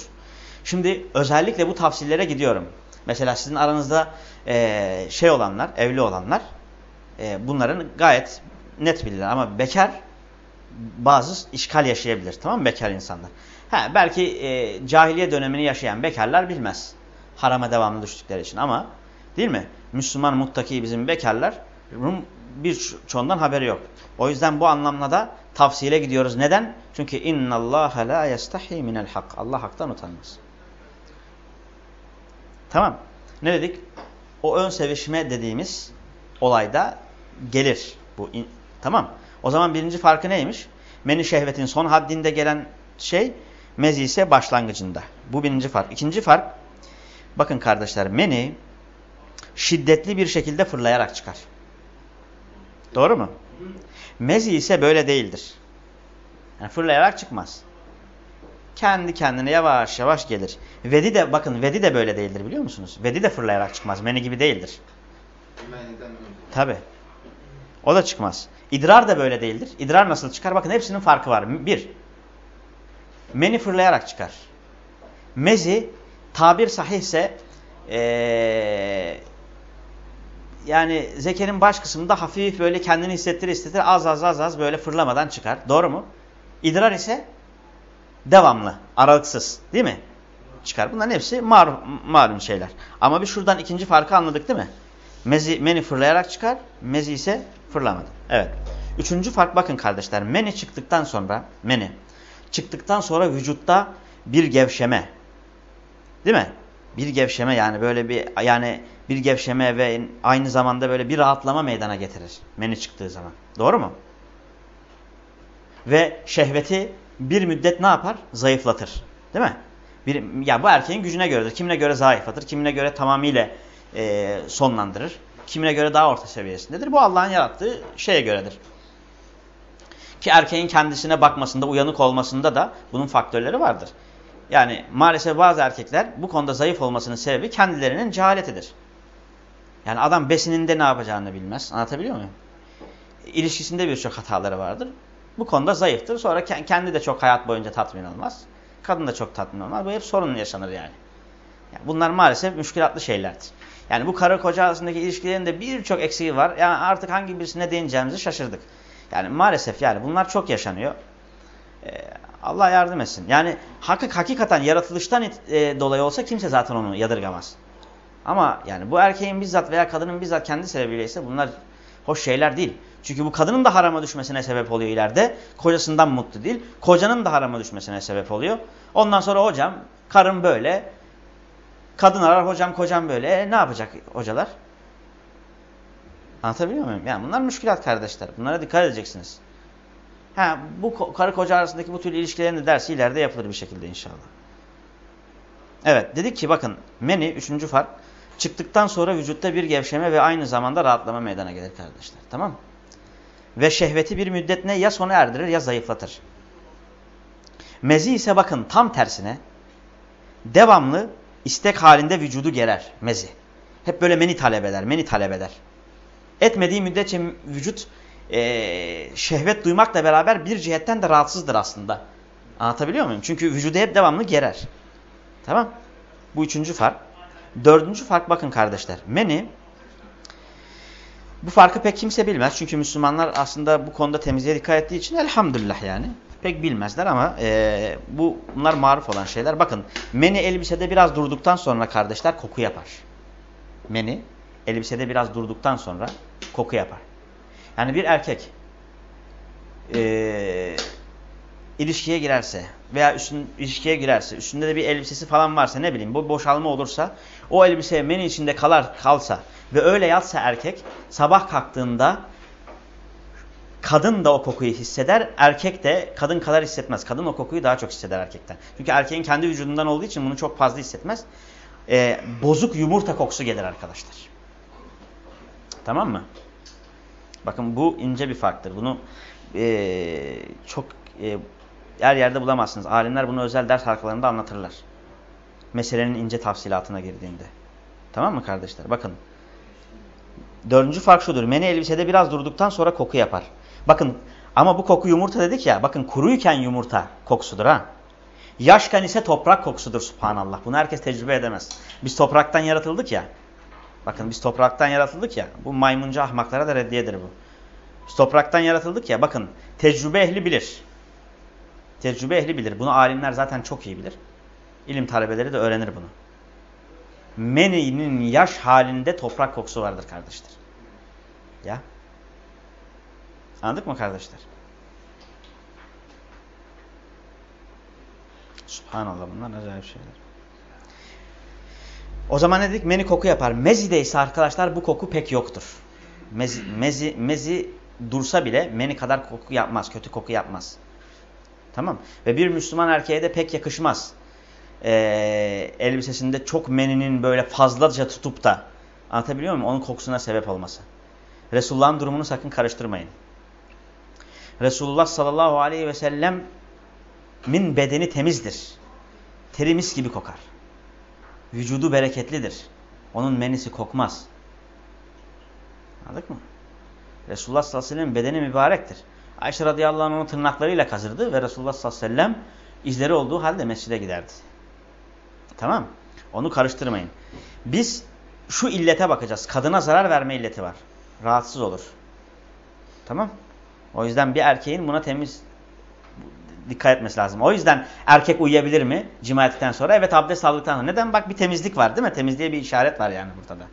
Şimdi özellikle bu tavsiyelere gidiyorum. Mesela sizin aranızda e, şey olanlar, evli olanlar e, bunların gayet net bilirler. Ama bekar bazı işgal yaşayabilir. Tamam mı bekar insanlar? Ha, belki e, cahiliye dönemini yaşayan bekarlar bilmez. Harama devamlı düştükleri için ama değil mi? Müslüman muttaki bizim bekarlar Rum birçoğundan haberi yok. O yüzden bu anlamda da tavsiyele gidiyoruz. Neden? Çünkü inna Allah la yastahi minel hak. Allah haktan utanmaz. Tamam. Ne dedik? O ön sevişme dediğimiz olayda gelir. Bu in, tamam. O zaman birinci farkı neymiş? Meni şehvetin son haddinde gelen şey mezi ise başlangıcında. Bu birinci fark. İkinci fark bakın kardeşler meni şiddetli bir şekilde fırlayarak çıkar. Doğru mu? Mezi ise böyle değildir. Yani fırlayarak çıkmaz. Kendi kendine yavaş yavaş gelir. Vedi de bakın vedi de böyle değildir biliyor musunuz? Vedi de fırlayarak çıkmaz. Meni gibi değildir. Tabi. O da çıkmaz. İdrar da böyle değildir. İdrar nasıl çıkar? Bakın hepsinin farkı var. Bir, meni fırlayarak çıkar. Mezi tabir sahihse ee, yani zekerin baş kısmında hafif böyle kendini hissettir hissettir az az az az böyle fırlamadan çıkar. Doğru mu? İdrar ise devamlı, aralıksız değil mi? Çıkar. Bunların hepsi mar malum şeyler. Ama bir şuradan ikinci farkı anladık değil mi? Mezi, meni fırlayarak çıkar, mezi ise fırlamadı. Evet. Üçüncü fark bakın kardeşler. Meni çıktıktan sonra, meni çıktıktan sonra vücutta bir gevşeme. Değil mi? Bir gevşeme yani böyle bir yani bir gevşeme ve aynı zamanda böyle bir rahatlama meydana getirir. Meni çıktığı zaman. Doğru mu? Ve şehveti bir müddet ne yapar? Zayıflatır. Değil mi? Bir, ya bu erkeğin gücüne göredir. Kimine göre zayıflatır, kimine göre tamamıyla e, sonlandırır. Kimine göre daha orta seviyesindedir. Bu Allah'ın yarattığı şeye göredir. Ki erkeğin kendisine bakmasında, uyanık olmasında da bunun faktörleri vardır. Yani maalesef bazı erkekler bu konuda zayıf olmasının sebebi kendilerinin cehaletidir. Yani adam besininde ne yapacağını bilmez. Anlatabiliyor muyum? İlişkisinde birçok hataları vardır. Bu konuda zayıftır. Sonra kendi de çok hayat boyunca tatmin olmaz. Kadın da çok tatmin olmaz. Bu hep sorun yaşanır yani. yani bunlar maalesef müşkilatlı şeylerdir. Yani bu karı koca arasındaki ilişkilerin de birçok eksiği var. Yani artık hangi birisine değineceğimizi şaşırdık. Yani maalesef yani bunlar çok yaşanıyor. Ee, Allah yardım etsin. Yani hakik, hakikaten yaratılıştan e, dolayı olsa kimse zaten onu yadırgamaz. Ama yani bu erkeğin bizzat veya kadının bizzat kendi sebebiyle ise bunlar hoş şeyler değil. Çünkü bu kadının da harama düşmesine sebep oluyor ileride. Kocasından mutlu değil. Kocanın da harama düşmesine sebep oluyor. Ondan sonra hocam karım böyle. Kadın arar hocam kocam böyle. E, ne yapacak hocalar? Anlatabiliyor muyum? Yani bunlar müşkilat kardeşler. Bunlara dikkat edeceksiniz. Ha, bu karı koca arasındaki bu tür ilişkilerin de dersi ileride yapılır bir şekilde inşallah. Evet dedik ki bakın meni üçüncü fark çıktıktan sonra vücutta bir gevşeme ve aynı zamanda rahatlama meydana gelir kardeşler. Tamam? Ve şehveti bir müddet ne ya sona erdirir ya zayıflatır. Mezi ise bakın tam tersine devamlı istek halinde vücudu gerer mezi. Hep böyle meni talep eder, meni talep eder. Etmediği müddetçe vücut e, şehvet duymakla beraber bir cihetten de rahatsızdır aslında. Anlatabiliyor muyum? Çünkü vücudu hep devamlı gerer. Tamam. Bu üçüncü fark. Dördüncü fark bakın kardeşler. Meni bu farkı pek kimse bilmez. Çünkü Müslümanlar aslında bu konuda temizliğe dikkat ettiği için elhamdülillah yani. Pek bilmezler ama e, bu bunlar maruf olan şeyler. Bakın meni elbisede biraz durduktan sonra kardeşler koku yapar. Meni elbisede biraz durduktan sonra koku yapar. Yani bir erkek e, ilişkiye girerse veya üstün, ilişkiye girerse üstünde de bir elbisesi falan varsa ne bileyim bu boşalma olursa o elbise meni içinde kalar kalsa ve öyle yatsa erkek sabah kalktığında kadın da o kokuyu hisseder erkek de kadın kadar hissetmez. Kadın o kokuyu daha çok hisseder erkekten. Çünkü erkeğin kendi vücudundan olduğu için bunu çok fazla hissetmez. Ee, bozuk yumurta kokusu gelir arkadaşlar. Tamam mı? Bakın bu ince bir farktır. Bunu e, çok e, her yerde bulamazsınız. Alimler bunu özel ders halkalarında anlatırlar. Meselenin ince tafsilatına girdiğinde. Tamam mı kardeşler? Bakın. Dördüncü fark şudur. Meni elbisede biraz durduktan sonra koku yapar. Bakın ama bu koku yumurta dedik ya. Bakın kuruyken yumurta kokusudur ha. Yaşken ise toprak kokusudur subhanallah. Bunu herkes tecrübe edemez. Biz topraktan yaratıldık ya. Bakın biz topraktan yaratıldık ya. Bu maymuncu ahmaklara da reddiyedir bu. Biz topraktan yaratıldık ya. Bakın tecrübe ehli bilir. Tecrübe ehli bilir. Bunu alimler zaten çok iyi bilir. İlim talebeleri de öğrenir bunu. Meninin yaş halinde toprak kokusu vardır kardeşler. Ya. Anladık mı kardeşler? Subhanallah bunlar acayip şeyler. O zaman ne dedik? Meni koku yapar. Mezi'de ise arkadaşlar bu koku pek yoktur. Mezi, mezi, mezi dursa bile meni kadar koku yapmaz. Kötü koku yapmaz. Tamam. Ve bir Müslüman erkeğe de pek yakışmaz. Ee, elbisesinde çok meninin böyle fazlaca tutup da anlatabiliyor muyum? Onun kokusuna sebep olması. Resulullah'ın durumunu sakın karıştırmayın. Resulullah sallallahu aleyhi ve sellem min bedeni temizdir. Teri mis gibi kokar. Vücudu bereketlidir. Onun menisi kokmaz. Anladık mı? Resulullah sallallahu aleyhi ve sellem bedeni mübarektir. Ayşe radıyallahu anh onu tırnaklarıyla kazırdı ve Resulullah sallallahu aleyhi ve sellem izleri olduğu halde mescide giderdi. Tamam Onu karıştırmayın. Biz şu illete bakacağız. Kadına zarar verme illeti var. Rahatsız olur. Tamam O yüzden bir erkeğin buna temiz dikkat etmesi lazım. O yüzden erkek uyuyabilir mi cima ettikten sonra? Evet abdest aldıktan sonra. Neden? Bak bir temizlik var değil mi? Temizliğe bir işaret var yani burada da.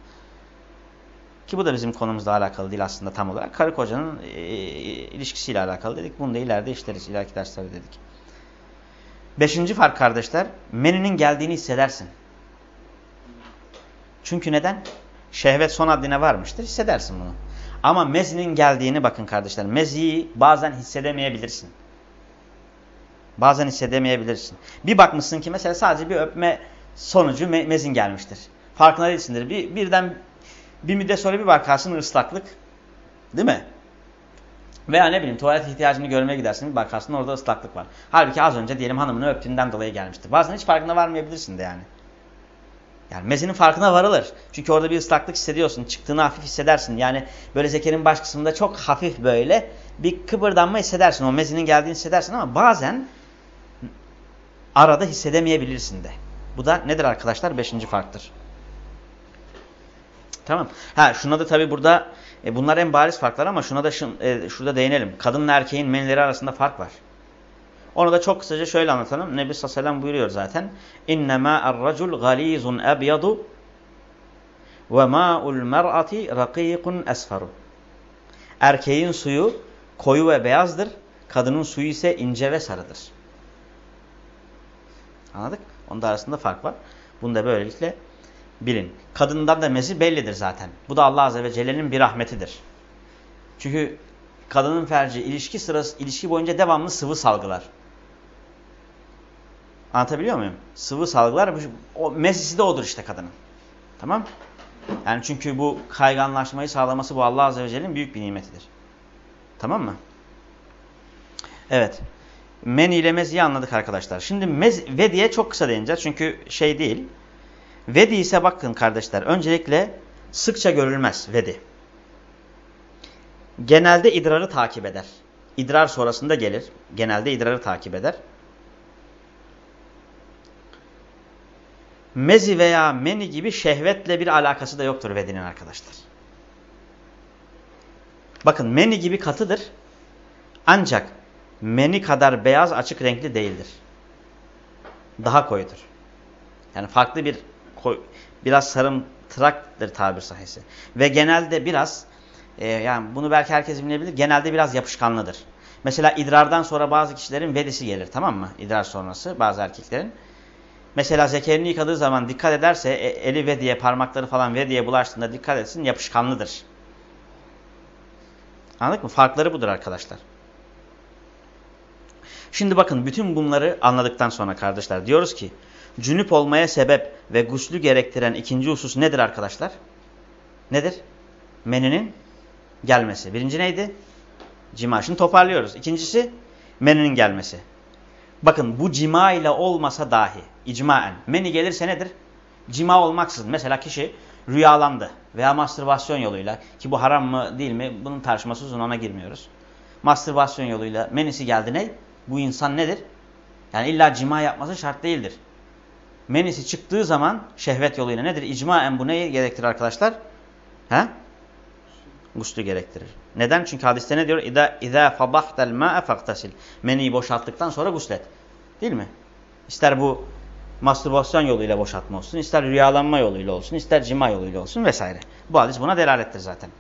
Ki bu da bizim konumuzla alakalı değil aslında tam olarak. Karı kocanın e, ilişkisiyle alakalı dedik. Bunu da ileride işleriz. İleriki derslerde dedik. Beşinci fark kardeşler. Meninin geldiğini hissedersin. Çünkü neden? Şehvet son haddine varmıştır. Hissedersin bunu. Ama mezinin geldiğini bakın kardeşler. Meziyi bazen hissedemeyebilirsin. Bazen hissedemeyebilirsin. Bir bakmışsın ki mesela sadece bir öpme sonucu me mezin gelmiştir. Farkında değilsindir. Bir, birden bir müddet sonra bir bakarsın ıslaklık. Değil mi? Veya ne bileyim tuvalet ihtiyacını görmeye gidersin bir bakarsın orada ıslaklık var. Halbuki az önce diyelim hanımını öptüğünden dolayı gelmiştir. Bazen hiç farkına varmayabilirsin de yani. Yani mezinin farkına varılır. Çünkü orada bir ıslaklık hissediyorsun. Çıktığını hafif hissedersin. Yani böyle zekerin baş kısmında çok hafif böyle bir kıpırdanma hissedersin. O mezinin geldiğini hissedersin ama bazen arada hissedemeyebilirsin de. Bu da nedir arkadaşlar? Beşinci farktır. Tamam. Ha şuna da tabi burada e, bunlar en bariz farklar ama şuna da şun, e, şurada değinelim. Kadınla erkeğin menleri arasında fark var. Onu da çok kısaca şöyle anlatalım. Nebi sallallahu buyuruyor zaten. İnnemâ er-racul galizun ebyadu ve mâ'ul mer'ati rakîkun esferu. Erkeğin suyu koyu ve beyazdır. Kadının suyu ise ince ve sarıdır. Anladık? Onun da arasında fark var. Bunu da böylelikle bilin. Kadından da mezi bellidir zaten. Bu da Allah Azze ve Celle'nin bir rahmetidir. Çünkü kadının ferci ilişki sırası ilişki boyunca devamlı sıvı salgılar. Anlatabiliyor muyum? Sıvı salgılar o mezisi de odur işte kadının. Tamam? Yani çünkü bu kayganlaşmayı sağlaması bu Allah Azze ve Celle'nin büyük bir nimetidir. Tamam mı? Evet. Men ile meziyi anladık arkadaşlar. Şimdi mez ve diye çok kısa değineceğiz. Çünkü şey değil. Vedi ise bakın kardeşler. Öncelikle sıkça görülmez vedi. Genelde idrarı takip eder. İdrar sonrasında gelir. Genelde idrarı takip eder. Mezi veya meni gibi şehvetle bir alakası da yoktur vedinin arkadaşlar. Bakın meni gibi katıdır. Ancak meni kadar beyaz açık renkli değildir. Daha koyudur. Yani farklı bir koy, biraz sarımtıraktır tabir sahisi. Ve genelde biraz e, yani bunu belki herkes bilebilir. Genelde biraz yapışkanlıdır. Mesela idrardan sonra bazı kişilerin vedisi gelir tamam mı? İdrar sonrası bazı erkeklerin. Mesela zekerini yıkadığı zaman dikkat ederse e, eli ve diye parmakları falan ve diye bulaştığında dikkat etsin yapışkanlıdır. Anladık mı? Farkları budur arkadaşlar. Şimdi bakın bütün bunları anladıktan sonra kardeşler diyoruz ki cünüp olmaya sebep ve guslü gerektiren ikinci husus nedir arkadaşlar? Nedir? Meninin gelmesi. Birinci neydi? Cima. Şimdi toparlıyoruz. İkincisi meninin gelmesi. Bakın bu cima ile olmasa dahi icmaen meni gelirse nedir? Cima olmaksızın mesela kişi rüyalandı veya mastürbasyon yoluyla ki bu haram mı değil mi bunun tartışması uzun ona girmiyoruz. Mastürbasyon yoluyla menisi geldi ne? Bu insan nedir? Yani illa cima yapması şart değildir. menisi çıktığı zaman şehvet yoluyla nedir? İcmaen bu neyi gerektirir arkadaşlar? He? Guslü gerektirir. Neden? Çünkü hadiste ne diyor? İza iza fadahtal ma'a faktasil. Meniyi boşalttıktan sonra guslet. Değil mi? İster bu mastürbasyon yoluyla boşaltma olsun, ister rüyalanma yoluyla olsun, ister cima yoluyla olsun vesaire. Bu hadis buna delalettir zaten.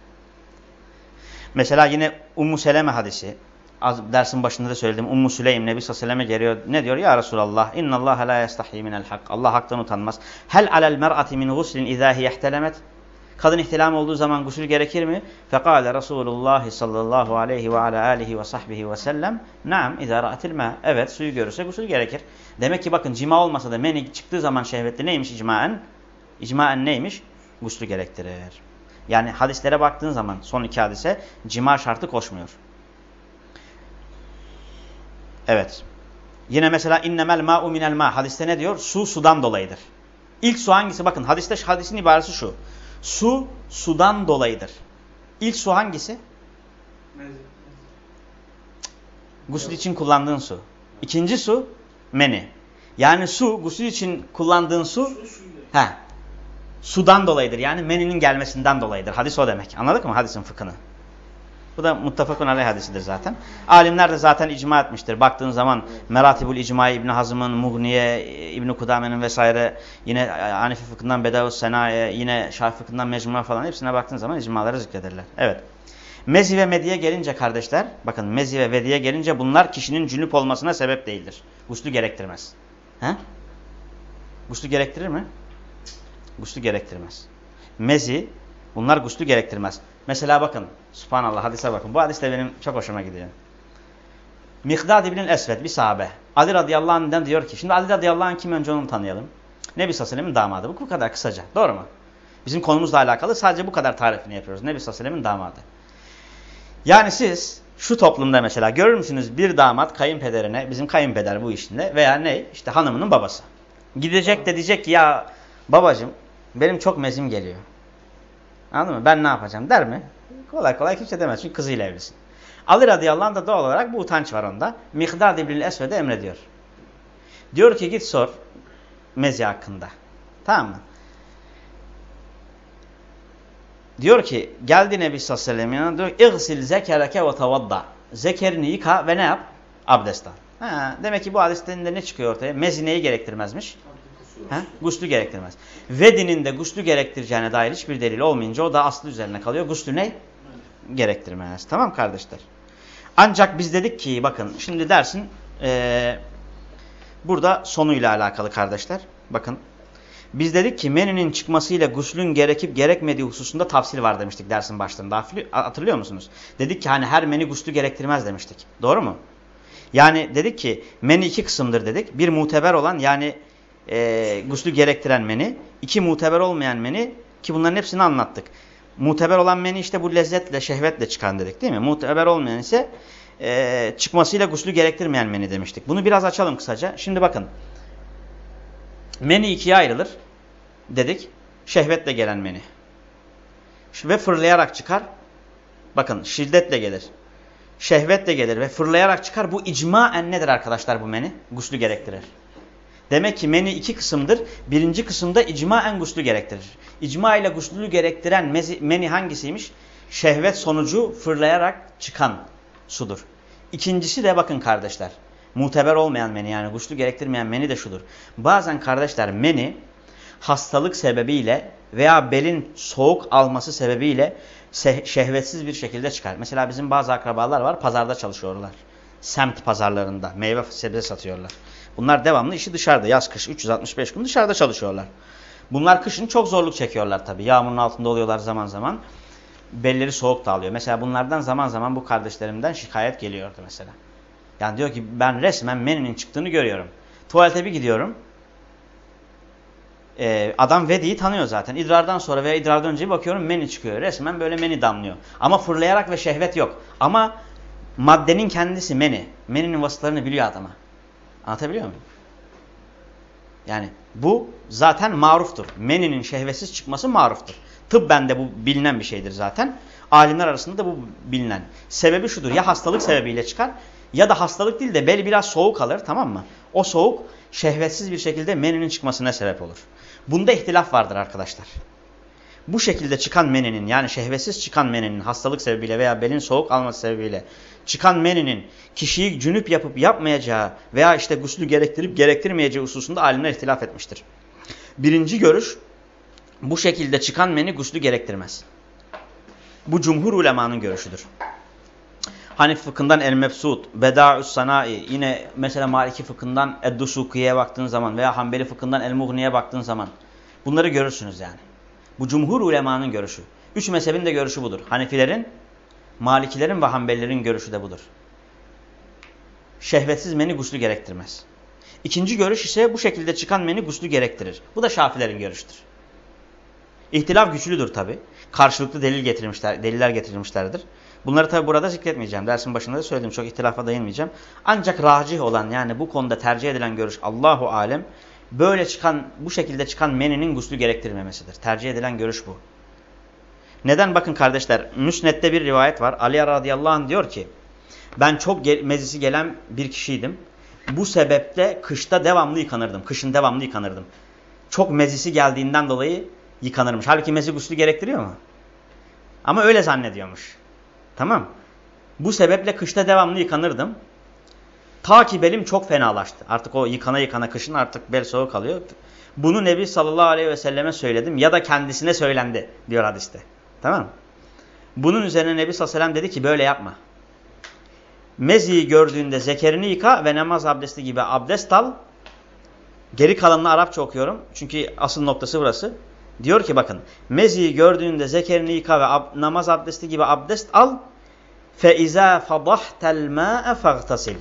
Mesela yine Ummu Seleme hadisi. Az, dersin başında da söyledim. Ummu Süleym Nebi sallallahu geliyor. Ne diyor? Ya Resulallah inna Allah la yastahi minel hak. Allah haktan utanmaz. Hel alel mer'ati min guslin izâ hiyehtelemet. Kadın ihtilam olduğu zaman gusül gerekir mi? Fekale Resulullah sallallahu aleyhi ve ala alihi ve sahbihi ve sellem Naam izâ ma. Evet suyu görürse gusül gerekir. Demek ki bakın cima olmasa da meni çıktığı zaman şehvetli neymiş icmaen? İcmaen neymiş? Guslü gerektirir. Yani hadislere baktığın zaman son iki hadise cima şartı koşmuyor. Evet. Yine mesela innemel ma'u minel ma. Hadiste ne diyor? Su sudan dolayıdır. İlk su hangisi? Bakın hadiste hadisin ibaresi şu. Su sudan dolayıdır. İlk su hangisi? Gusül için kullandığın su. İkinci su meni. Yani su gusül için kullandığın su he, sudan dolayıdır. Yani meninin gelmesinden dolayıdır. Hadis o demek. Anladık mı hadisin fıkhını? Bu da muttafakun aleyh hadisidir zaten. Alimler de zaten icma etmiştir. Baktığın zaman Meratibul İcmai İbn Hazım'ın, Mughniye, İbn Kudame'nin vesaire yine Hanefi fıkhından Bedavus Senaye, yine Şafi fıkhından Mecmua falan hepsine baktığın zaman icmaları zikrederler. Evet. Mezi ve mediye gelince kardeşler, bakın mezi ve vediye gelince bunlar kişinin cünüp olmasına sebep değildir. Guslü gerektirmez. He? Guslü gerektirir mi? Guslü gerektirmez. Mezi, bunlar guslü gerektirmez. Mesela bakın, subhanallah hadise bakın. Bu hadis de benim çok hoşuma gidiyor. Mihdad İbn Esved bir sahabe. Ali radıyallahu anh'den diyor ki, şimdi Ali radıyallahu anh kim önce onu tanıyalım. Nebi Sallallahu damadı. Bu, bu kadar kısaca. Doğru mu? Bizim konumuzla alakalı sadece bu kadar tarifini yapıyoruz. Nebi Sallallahu damadı. Yani siz şu toplumda mesela görür müsünüz bir damat kayınpederine, bizim kayınpeder bu işinde veya ne? İşte hanımının babası. Gidecek de diyecek ki ya babacım benim çok mezim geliyor. Anladın mı? Ben ne yapacağım der mi? Kolay kolay kimse demez çünkü kızıyla evlisin. Ali radıyallahu anh da doğal olarak bu utanç var onda. Mihdad İbn-i Esved'e emrediyor. Diyor ki git sor mezi hakkında. Tamam mı? Diyor ki geldi Nebi sallallahu aleyhi ve sellem diyor İğsil zekereke ve tavadda. Zekerini yıka ve ne yap? Abdest al. Ha, demek ki bu hadisten de ne çıkıyor ortaya? Mezineyi gerektirmezmiş. Ha? Guslü gerektirmez. Vedinin de guslü gerektireceğine dair hiçbir delil olmayınca o da aslı üzerine kalıyor. Guslü ne? Gerektirmez. Tamam kardeşler. Ancak biz dedik ki bakın şimdi dersin ee, burada sonuyla alakalı kardeşler. Bakın biz dedik ki meninin çıkmasıyla guslün gerekip gerekmediği hususunda tafsil var demiştik dersin başlarında. Hatırlıyor musunuz? Dedik ki hani her meni guslü gerektirmez demiştik. Doğru mu? Yani dedik ki meni iki kısımdır dedik. Bir muteber olan yani e, guslü gerektiren meni. iki muteber olmayan meni ki bunların hepsini anlattık. Muteber olan meni işte bu lezzetle, şehvetle çıkan dedik değil mi? Muteber olmayan ise e, çıkmasıyla guslü gerektirmeyen meni demiştik. Bunu biraz açalım kısaca. Şimdi bakın. Meni ikiye ayrılır dedik. Şehvetle gelen meni. Ve fırlayarak çıkar. Bakın şiddetle gelir. Şehvetle gelir ve fırlayarak çıkar. Bu icmaen nedir arkadaşlar bu meni? Guslü gerektirir. Demek ki meni iki kısımdır. Birinci kısımda icmaen guslü gerektirir. İcma ile guslü gerektiren meni hangisiymiş? Şehvet sonucu fırlayarak çıkan sudur. İkincisi de bakın kardeşler. Muteber olmayan meni yani guslü gerektirmeyen meni de şudur. Bazen kardeşler meni hastalık sebebiyle veya belin soğuk alması sebebiyle şehvetsiz bir şekilde çıkar. Mesela bizim bazı akrabalar var pazarda çalışıyorlar. Semt pazarlarında meyve sebze satıyorlar. Bunlar devamlı işi dışarıda yaz kış 365 gün dışarıda çalışıyorlar. Bunlar kışın çok zorluk çekiyorlar tabii. Yağmurun altında oluyorlar zaman zaman. Belleri soğuk da alıyor. Mesela bunlardan zaman zaman bu kardeşlerimden şikayet geliyordu mesela. Yani diyor ki ben resmen meninin çıktığını görüyorum. Tuvalete bir gidiyorum. Ee, adam Vedi'yi tanıyor zaten. İdrardan sonra veya idrardan önce bakıyorum meni çıkıyor. Resmen böyle meni damlıyor. Ama fırlayarak ve şehvet yok. Ama maddenin kendisi meni. Meninin vasıflarını biliyor adama. Anlatabiliyor muyum? Yani bu zaten maruftur. Meninin şehvetsiz çıkması maruftur. Tıbben de bu bilinen bir şeydir zaten. Alimler arasında da bu bilinen. Sebebi şudur. Ya hastalık sebebiyle çıkar ya da hastalık değil de bel biraz soğuk alır tamam mı? O soğuk şehvetsiz bir şekilde meninin çıkmasına sebep olur. Bunda ihtilaf vardır arkadaşlar. Bu şekilde çıkan meninin yani şehvetsiz çıkan meninin hastalık sebebiyle veya belin soğuk alması sebebiyle çıkan meninin kişiyi cünüp yapıp yapmayacağı veya işte guslü gerektirip gerektirmeyeceği hususunda alimler ihtilaf etmiştir. Birinci görüş bu şekilde çıkan meni guslü gerektirmez. Bu cumhur ulemanın görüşüdür. Hanif fıkhından El-Mebsut, Beda'us Sanai, yine mesela Maliki fıkhından Eddusukiye'ye baktığın zaman veya Hanbeli fıkhından El-Mughni'ye baktığın zaman bunları görürsünüz yani. Bu cumhur ulemanın görüşü. Üç mezhebin de görüşü budur. Hanefilerin, Malikilerin ve Hanbelilerin görüşü de budur. Şehvetsiz meni guslü gerektirmez. İkinci görüş ise bu şekilde çıkan meni guslü gerektirir. Bu da Şafilerin görüşüdür. İhtilaf güçlüdür tabi. Karşılıklı delil getirmişler, deliller getirilmişlerdir. Bunları tabi burada zikretmeyeceğim. Dersin başında da söyledim. Çok ihtilafa dayanmayacağım. Ancak racih olan yani bu konuda tercih edilen görüş Allahu alem böyle çıkan bu şekilde çıkan meninin guslü gerektirmemesidir. Tercih edilen görüş bu. Neden bakın kardeşler Müsnet'te bir rivayet var. Ali radıyallahu anh diyor ki ben çok mezisi gelen bir kişiydim. Bu sebeple kışta devamlı yıkanırdım. Kışın devamlı yıkanırdım. Çok mezisi geldiğinden dolayı yıkanırmış. Halbuki mezi guslü gerektiriyor mu? Ama öyle zannediyormuş. Tamam. Bu sebeple kışta devamlı yıkanırdım. Ta ki belim çok fenalaştı. Artık o yıkana yıkana kışın artık bel soğuk kalıyor. Bunu Nebi sallallahu aleyhi ve selleme söyledim ya da kendisine söylendi diyor hadiste. Tamam Bunun üzerine Nebi sallallahu aleyhi ve sellem dedi ki böyle yapma. Mezi'yi gördüğünde zekerini yıka ve namaz abdesti gibi abdest al. Geri kalanını Arapça okuyorum. Çünkü asıl noktası burası. Diyor ki bakın. Mezi'yi gördüğünde zekerini yıka ve ab namaz abdesti gibi abdest al. فَاِذَا فَضَحْتَ الْمَاءَ فَغْتَسِلْ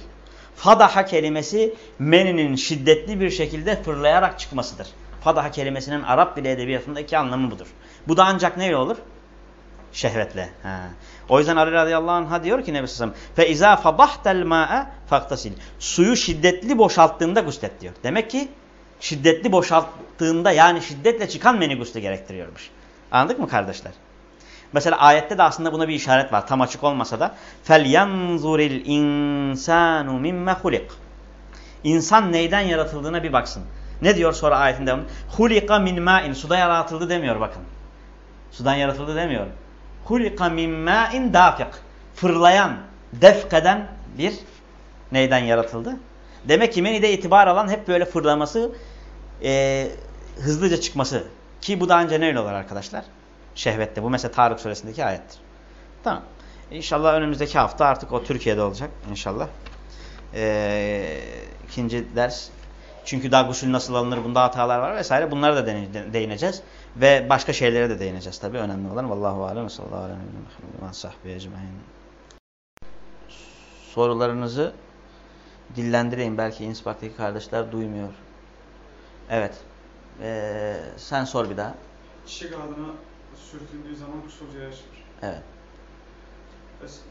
Fadaha kelimesi meninin şiddetli bir şekilde fırlayarak çıkmasıdır. Fadaha kelimesinin Arap dili edebiyatındaki anlamı budur. Bu da ancak neyle olur? Şehvetle. Ha. O yüzden Ali radıyallahu anh'a diyor ki Nebi Sallam fe izâ fadahtel mâ'e faktasil. Suyu şiddetli boşalttığında guslet diyor. Demek ki şiddetli boşalttığında yani şiddetle çıkan meni gusle gerektiriyormuş. Anladık mı kardeşler? Mesela ayette de aslında buna bir işaret var. Tam açık olmasa da. فَلْيَنْظُرِ الْاِنْسَانُ مِمَّ خُلِقٍ İnsan neyden yaratıldığına bir baksın. Ne diyor sonra ayetin devamı? خُلِقَ مِنْ مَاءٍ Suda yaratıldı demiyor bakın. Sudan yaratıldı demiyor. خُلِقَ مِنْ مَاءٍ دَافِقٍ Fırlayan, defkeden bir neyden yaratıldı? Demek ki menide itibar alan hep böyle fırlaması, e, hızlıca çıkması. Ki bu da önce neyle olur arkadaşlar? Şehvette. Bu mesela Tarık suresindeki ayettir. Tamam. İnşallah önümüzdeki hafta artık o Türkiye'de olacak. İnşallah. Ee, ikinci ders. Çünkü daha gusül nasıl alınır, bunda hatalar var vesaire. Bunlara da değineceğiz. Ve başka şeylere de değineceğiz tabii. Önemli olan. Vallahu alem. Sallallahu aleyhi ve sellem. Sorularınızı dillendireyim. Belki İnspark'taki kardeşler duymuyor. Evet. Ee, sen sor bir daha. Çiçek ağına sürtüldüğü zaman usulca yaşar. Evet.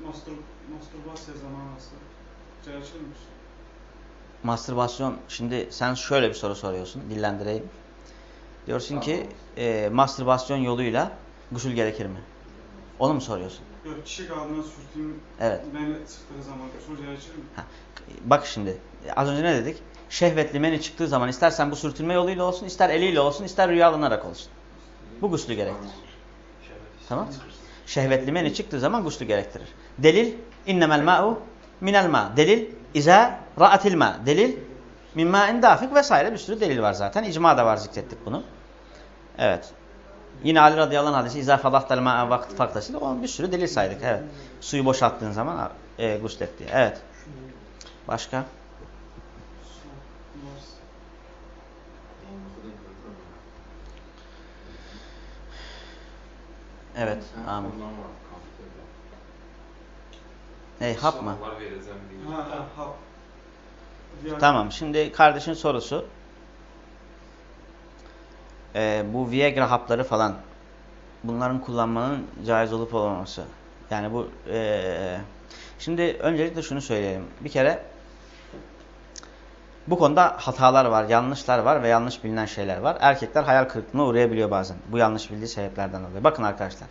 Mastur, mastürbasya zamanı nasıl? Çalışır mısın? Mastürbasyon, şimdi sen şöyle bir soru soruyorsun, dillendireyim. Diyorsun ki e, mastürbasyon yoluyla gusül gerekir mi? Onu mu soruyorsun? Yok, çiçek ağına sürtüğüm evet. meni çıktığı zaman usulca yaşar mı? Ha. Bak şimdi, az önce ne dedik? Şehvetli meni çıktığı zaman istersen bu sürtünme yoluyla olsun, ister eliyle olsun, ister rüyalanarak olsun. Bu guslü gerektirir. Tamam Şehvetli meni çıktığı zaman guslü gerektirir. Delil innemel ma'u minel ma. Delil iza ra'atil ma. Delil min ma'in dafik vesaire bir sürü delil var zaten. İcma da var zikrettik bunu. Evet. Yine Ali radıyallahu anh hadisi izâ fadahtel ma'a vakti faktasil. Onun bir sürü delil saydık. Evet. Suyu boşalttığın zaman e, guslet diye. Evet. Başka? Evet. Amin. Hey hap mı? Ha, ha, hap. Diğer- Tamam. Şimdi kardeşin sorusu. Ee, bu Viagra hapları falan. Bunların kullanmanın caiz olup olmaması. Yani bu ee, şimdi öncelikle şunu söyleyelim. Bir kere bu konuda hatalar var, yanlışlar var ve yanlış bilinen şeyler var. Erkekler hayal kırıklığına uğrayabiliyor bazen. Bu yanlış bildiği sebeplerden dolayı. Bakın arkadaşlar.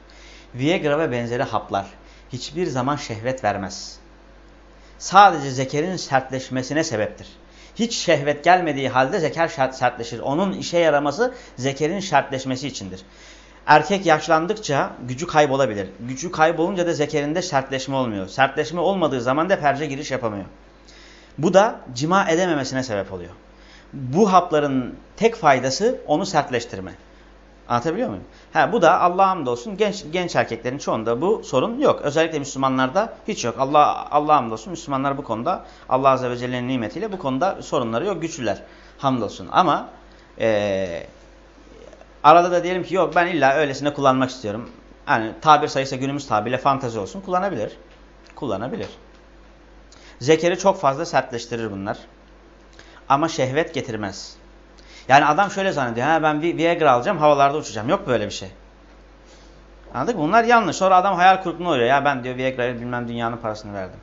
Viagra ve benzeri haplar hiçbir zaman şehvet vermez. Sadece zekerin sertleşmesine sebeptir. Hiç şehvet gelmediği halde zeker sertleşir. Onun işe yaraması zekerin sertleşmesi içindir. Erkek yaşlandıkça gücü kaybolabilir. Gücü kaybolunca da zekerinde sertleşme olmuyor. Sertleşme olmadığı zaman da ferce giriş yapamıyor. Bu da cima edememesine sebep oluyor. Bu hapların tek faydası onu sertleştirme. Anlatabiliyor muyum? Ha, bu da Allah'a hamdolsun genç, genç erkeklerin çoğunda bu sorun yok. Özellikle Müslümanlarda hiç yok. Allah Allah'a hamdolsun Müslümanlar bu konuda Allah Azze ve Celle'nin nimetiyle bu konuda sorunları yok. Güçlüler hamdolsun. Ama eee arada da diyelim ki yok ben illa öylesine kullanmak istiyorum. Yani tabir sayısı günümüz tabiriyle fantezi olsun. Kullanabilir. Kullanabilir. Zekeri çok fazla sertleştirir bunlar. Ama şehvet getirmez. Yani adam şöyle zannediyor. Ha ben Vi- Viagra alacağım havalarda uçacağım. Yok böyle bir şey. Anladık mı? Bunlar yanlış. Sonra adam hayal kırıklığına uğruyor. Ya ben diyor Viagra'ya bilmem dünyanın parasını verdim.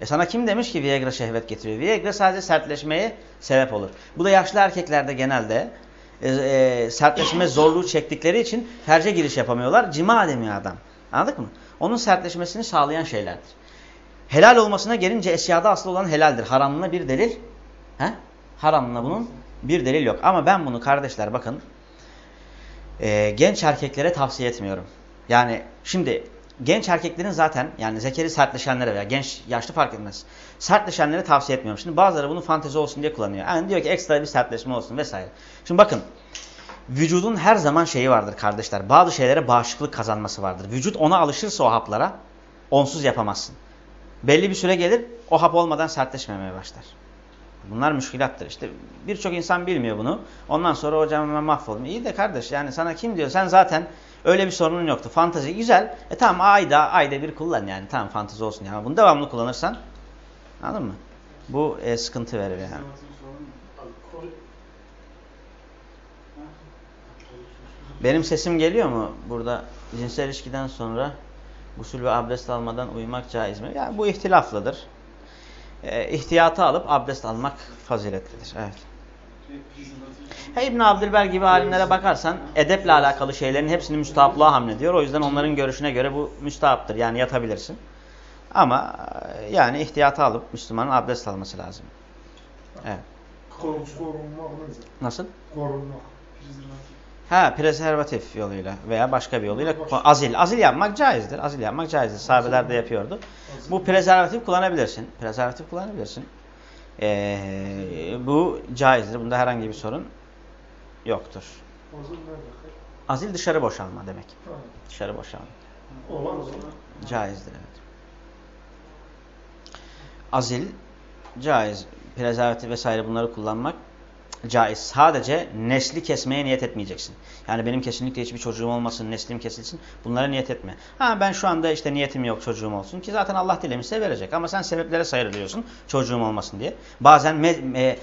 E sana kim demiş ki Viagra şehvet getiriyor? Viagra sadece sertleşmeye sebep olur. Bu da yaşlı erkeklerde genelde e, e, sertleşme zorluğu çektikleri için ferce giriş yapamıyorlar. Cima demiyor adam. Anladık mı? Onun sertleşmesini sağlayan şeylerdir. Helal olmasına gelince eşyada asıl olan helaldir. Haramlığına bir delil. He? Haramlığına bunun bir delil yok. Ama ben bunu kardeşler bakın e, genç erkeklere tavsiye etmiyorum. Yani şimdi genç erkeklerin zaten yani zekeri sertleşenlere veya genç yaşlı fark etmez. Sertleşenlere tavsiye etmiyorum. Şimdi bazıları bunu fantezi olsun diye kullanıyor. Yani diyor ki ekstra bir sertleşme olsun vesaire. Şimdi bakın vücudun her zaman şeyi vardır kardeşler. Bazı şeylere bağışıklık kazanması vardır. Vücut ona alışırsa o haplara onsuz yapamazsın. Belli bir süre gelir o hap olmadan sertleşmemeye başlar. Bunlar müşkilattır. İşte birçok insan bilmiyor bunu. Ondan sonra hocam ben mahvoldum. İyi de kardeş yani sana kim diyor? Sen zaten öyle bir sorunun yoktu. Fantezi güzel. E tamam ayda ayda bir kullan yani. Tamam fantezi olsun. Yani bunu devamlı kullanırsan anladın mı? Bu e, sıkıntı verir yani. Benim sesim geliyor mu burada? Cinsel ilişkiden sonra gusül ve abdest almadan uyumak caiz mi? Yani bu ihtilaflıdır. E, ihtiyatı alıp abdest almak faziletlidir. Evet. Ha, İbn Abdülber gibi alimlere bakarsan edeple alakalı şeylerin hepsini müstahaplığa hamlediyor. O yüzden onların görüşüne göre bu müstahaptır. Yani yatabilirsin. Ama e, yani ihtiyatı alıp Müslümanın abdest alması lazım. Evet. Korunmak. Nasıl? Korunmak. Ha prezervatif yoluyla veya başka bir yoluyla azil. Azil yapmak caizdir. Azil yapmak caizdir. Sahabeler de yapıyordu. Bu prezervatif kullanabilirsin. Prezervatif kullanabilirsin. Ee, bu caizdir. Bunda herhangi bir sorun yoktur. Azil dışarı boşalma demek. Dışarı boşalma. Caizdir evet. Azil caiz. Prezervatif vesaire bunları kullanmak caiz. Sadece nesli kesmeye niyet etmeyeceksin. Yani benim kesinlikle hiçbir çocuğum olmasın, neslim kesilsin. Bunlara niyet etme. Ha ben şu anda işte niyetim yok çocuğum olsun ki zaten Allah dilemişse verecek. Ama sen sebeplere sayılıyorsun çocuğum olmasın diye. Bazen me me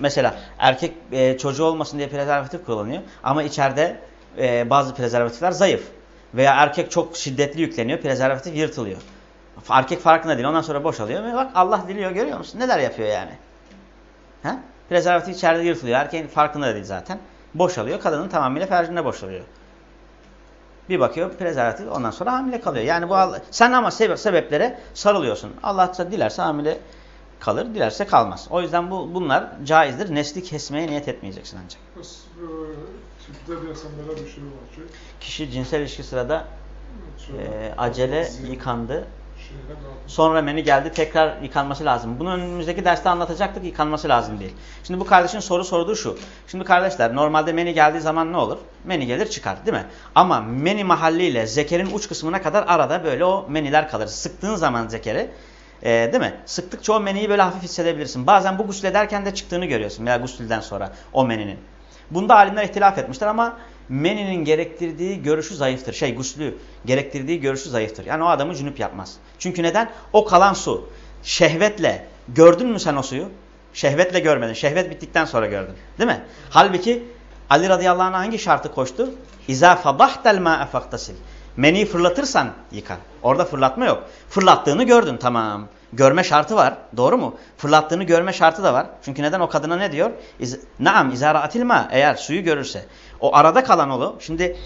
mesela erkek e, çocuğu olmasın diye prezervatif kullanıyor. Ama içeride e, bazı prezervatifler zayıf. Veya erkek çok şiddetli yükleniyor, prezervatif yırtılıyor. Erkek farkında değil. Ondan sonra boşalıyor. Bak Allah diliyor görüyor musun? Neler yapıyor yani? Ha? Prezervatif içeride yırtılıyor. Erkeğin farkında da değil zaten. Boşalıyor. Kadının tamamıyla fercinde boşalıyor. Bir bakıyor prezervatif ondan sonra hamile kalıyor. Yani bu sen ama sebe sebeplere sarılıyorsun. Allah dilerse hamile kalır, dilerse kalmaz. O yüzden bu bunlar caizdir. Nesli kesmeye niyet etmeyeceksin ancak. E, bir şey var. Kişi cinsel ilişki sırada e, acele yıkandı. Sonra meni geldi tekrar yıkanması lazım. Bunu önümüzdeki derste anlatacaktık yıkanması lazım değil. Şimdi bu kardeşin soru sorduğu şu. Şimdi kardeşler normalde meni geldiği zaman ne olur? Meni gelir çıkar değil mi? Ama meni mahalliyle zekerin uç kısmına kadar arada böyle o meniler kalır. Sıktığın zaman zekeri e, değil mi? Sıktıkça o meniyi böyle hafif hissedebilirsin. Bazen bu guslederken de çıktığını görüyorsun veya guslülden sonra o meninin. Bunda alimler ihtilaf etmişler ama meninin gerektirdiği görüşü zayıftır. Şey guslü gerektirdiği görüşü zayıftır. Yani o adamı cünüp yapmaz. Çünkü neden? O kalan su şehvetle gördün mü sen o suyu? Şehvetle görmedin. Şehvet bittikten sonra gördün. Değil mi? Halbuki Ali radıyallahu anh hangi şartı koştu? İza fadahtel ma'e faktasil. Meniyi fırlatırsan yıkar. Orada fırlatma yok. Fırlattığını gördün tamam. Görme şartı var. Doğru mu? Fırlattığını görme şartı da var. Çünkü neden o kadına ne diyor? Naam izara atilma eğer suyu görürse. O arada kalan olu. Şimdi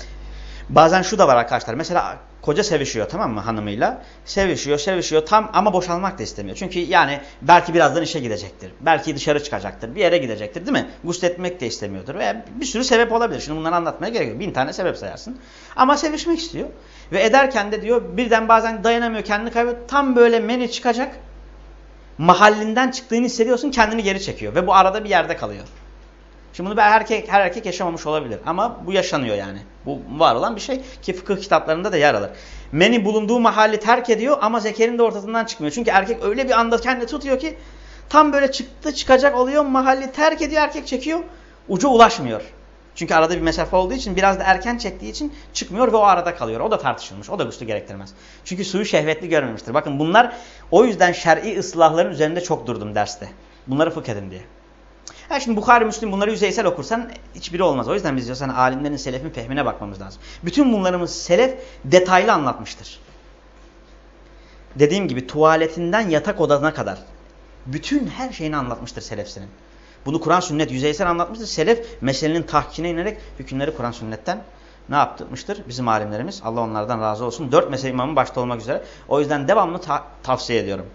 Bazen şu da var arkadaşlar. Mesela koca sevişiyor tamam mı hanımıyla? Sevişiyor, sevişiyor tam ama boşalmak da istemiyor. Çünkü yani belki birazdan işe gidecektir. Belki dışarı çıkacaktır. Bir yere gidecektir değil mi? Gusletmek de istemiyordur. Ve bir sürü sebep olabilir. Şimdi bunları anlatmaya gerek yok. Bin tane sebep sayarsın. Ama sevişmek istiyor. Ve ederken de diyor birden bazen dayanamıyor kendini kaybediyor. Tam böyle meni çıkacak. Mahallinden çıktığını hissediyorsun kendini geri çekiyor. Ve bu arada bir yerde kalıyor. Şimdi bunu erkek, her erkek yaşamamış olabilir. Ama bu yaşanıyor yani. Bu var olan bir şey ki fıkıh kitaplarında da yer alır. Meni bulunduğu mahalli terk ediyor ama zekerin de ortasından çıkmıyor. Çünkü erkek öyle bir anda kendini tutuyor ki tam böyle çıktı çıkacak oluyor mahalli terk ediyor erkek çekiyor. Uca ulaşmıyor. Çünkü arada bir mesafe olduğu için biraz da erken çektiği için çıkmıyor ve o arada kalıyor. O da tartışılmış. O da güçlü gerektirmez. Çünkü suyu şehvetli görmemiştir. Bakın bunlar o yüzden şer'i ıslahların üzerinde çok durdum derste. Bunları fıkh edin diye. Ha şimdi Bukhari, Müslim bunları yüzeysel okursan hiçbiri olmaz. O yüzden biz diyorsan alimlerin, selefin fehmine bakmamız lazım. Bütün bunlarımız selef detaylı anlatmıştır. Dediğim gibi tuvaletinden yatak odasına kadar bütün her şeyini anlatmıştır selef senin. Bunu Kur'an sünnet yüzeysel anlatmıştır. Selef meselenin tahkine inerek hükümleri Kur'an sünnetten ne yaptırmıştır? Bizim alimlerimiz. Allah onlardan razı olsun. Dört mezhep imamı başta olmak üzere. O yüzden devamlı ta tavsiye ediyorum.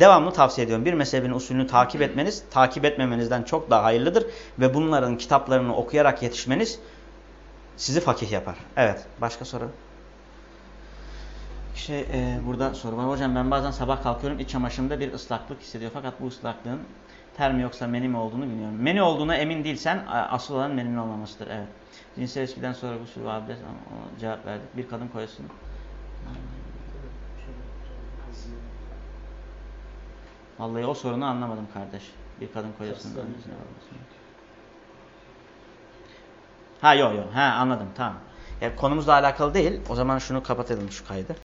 Devamlı tavsiye ediyorum. Bir mezhebin usulünü takip etmeniz, takip etmemenizden çok daha hayırlıdır. Ve bunların kitaplarını okuyarak yetişmeniz sizi fakih yapar. Evet. Başka soru? Şey, e, burada soru var. Hocam ben bazen sabah kalkıyorum iç çamaşırımda bir ıslaklık hissediyor. Fakat bu ıslaklığın ter mi yoksa meni mi olduğunu bilmiyorum. Meni olduğuna emin değilsen asıl olan meninin olmamasıdır. Evet. Cinsel ilişkiden sonra bu sürü abdest cevap verdik. Bir kadın koyasın. Vallahi o sorunu anlamadım kardeş. Bir kadın kocasının annesine babasına. Ha yok yok. Ha anladım tamam. Ya, konumuzla alakalı değil. O zaman şunu kapatalım şu kaydı.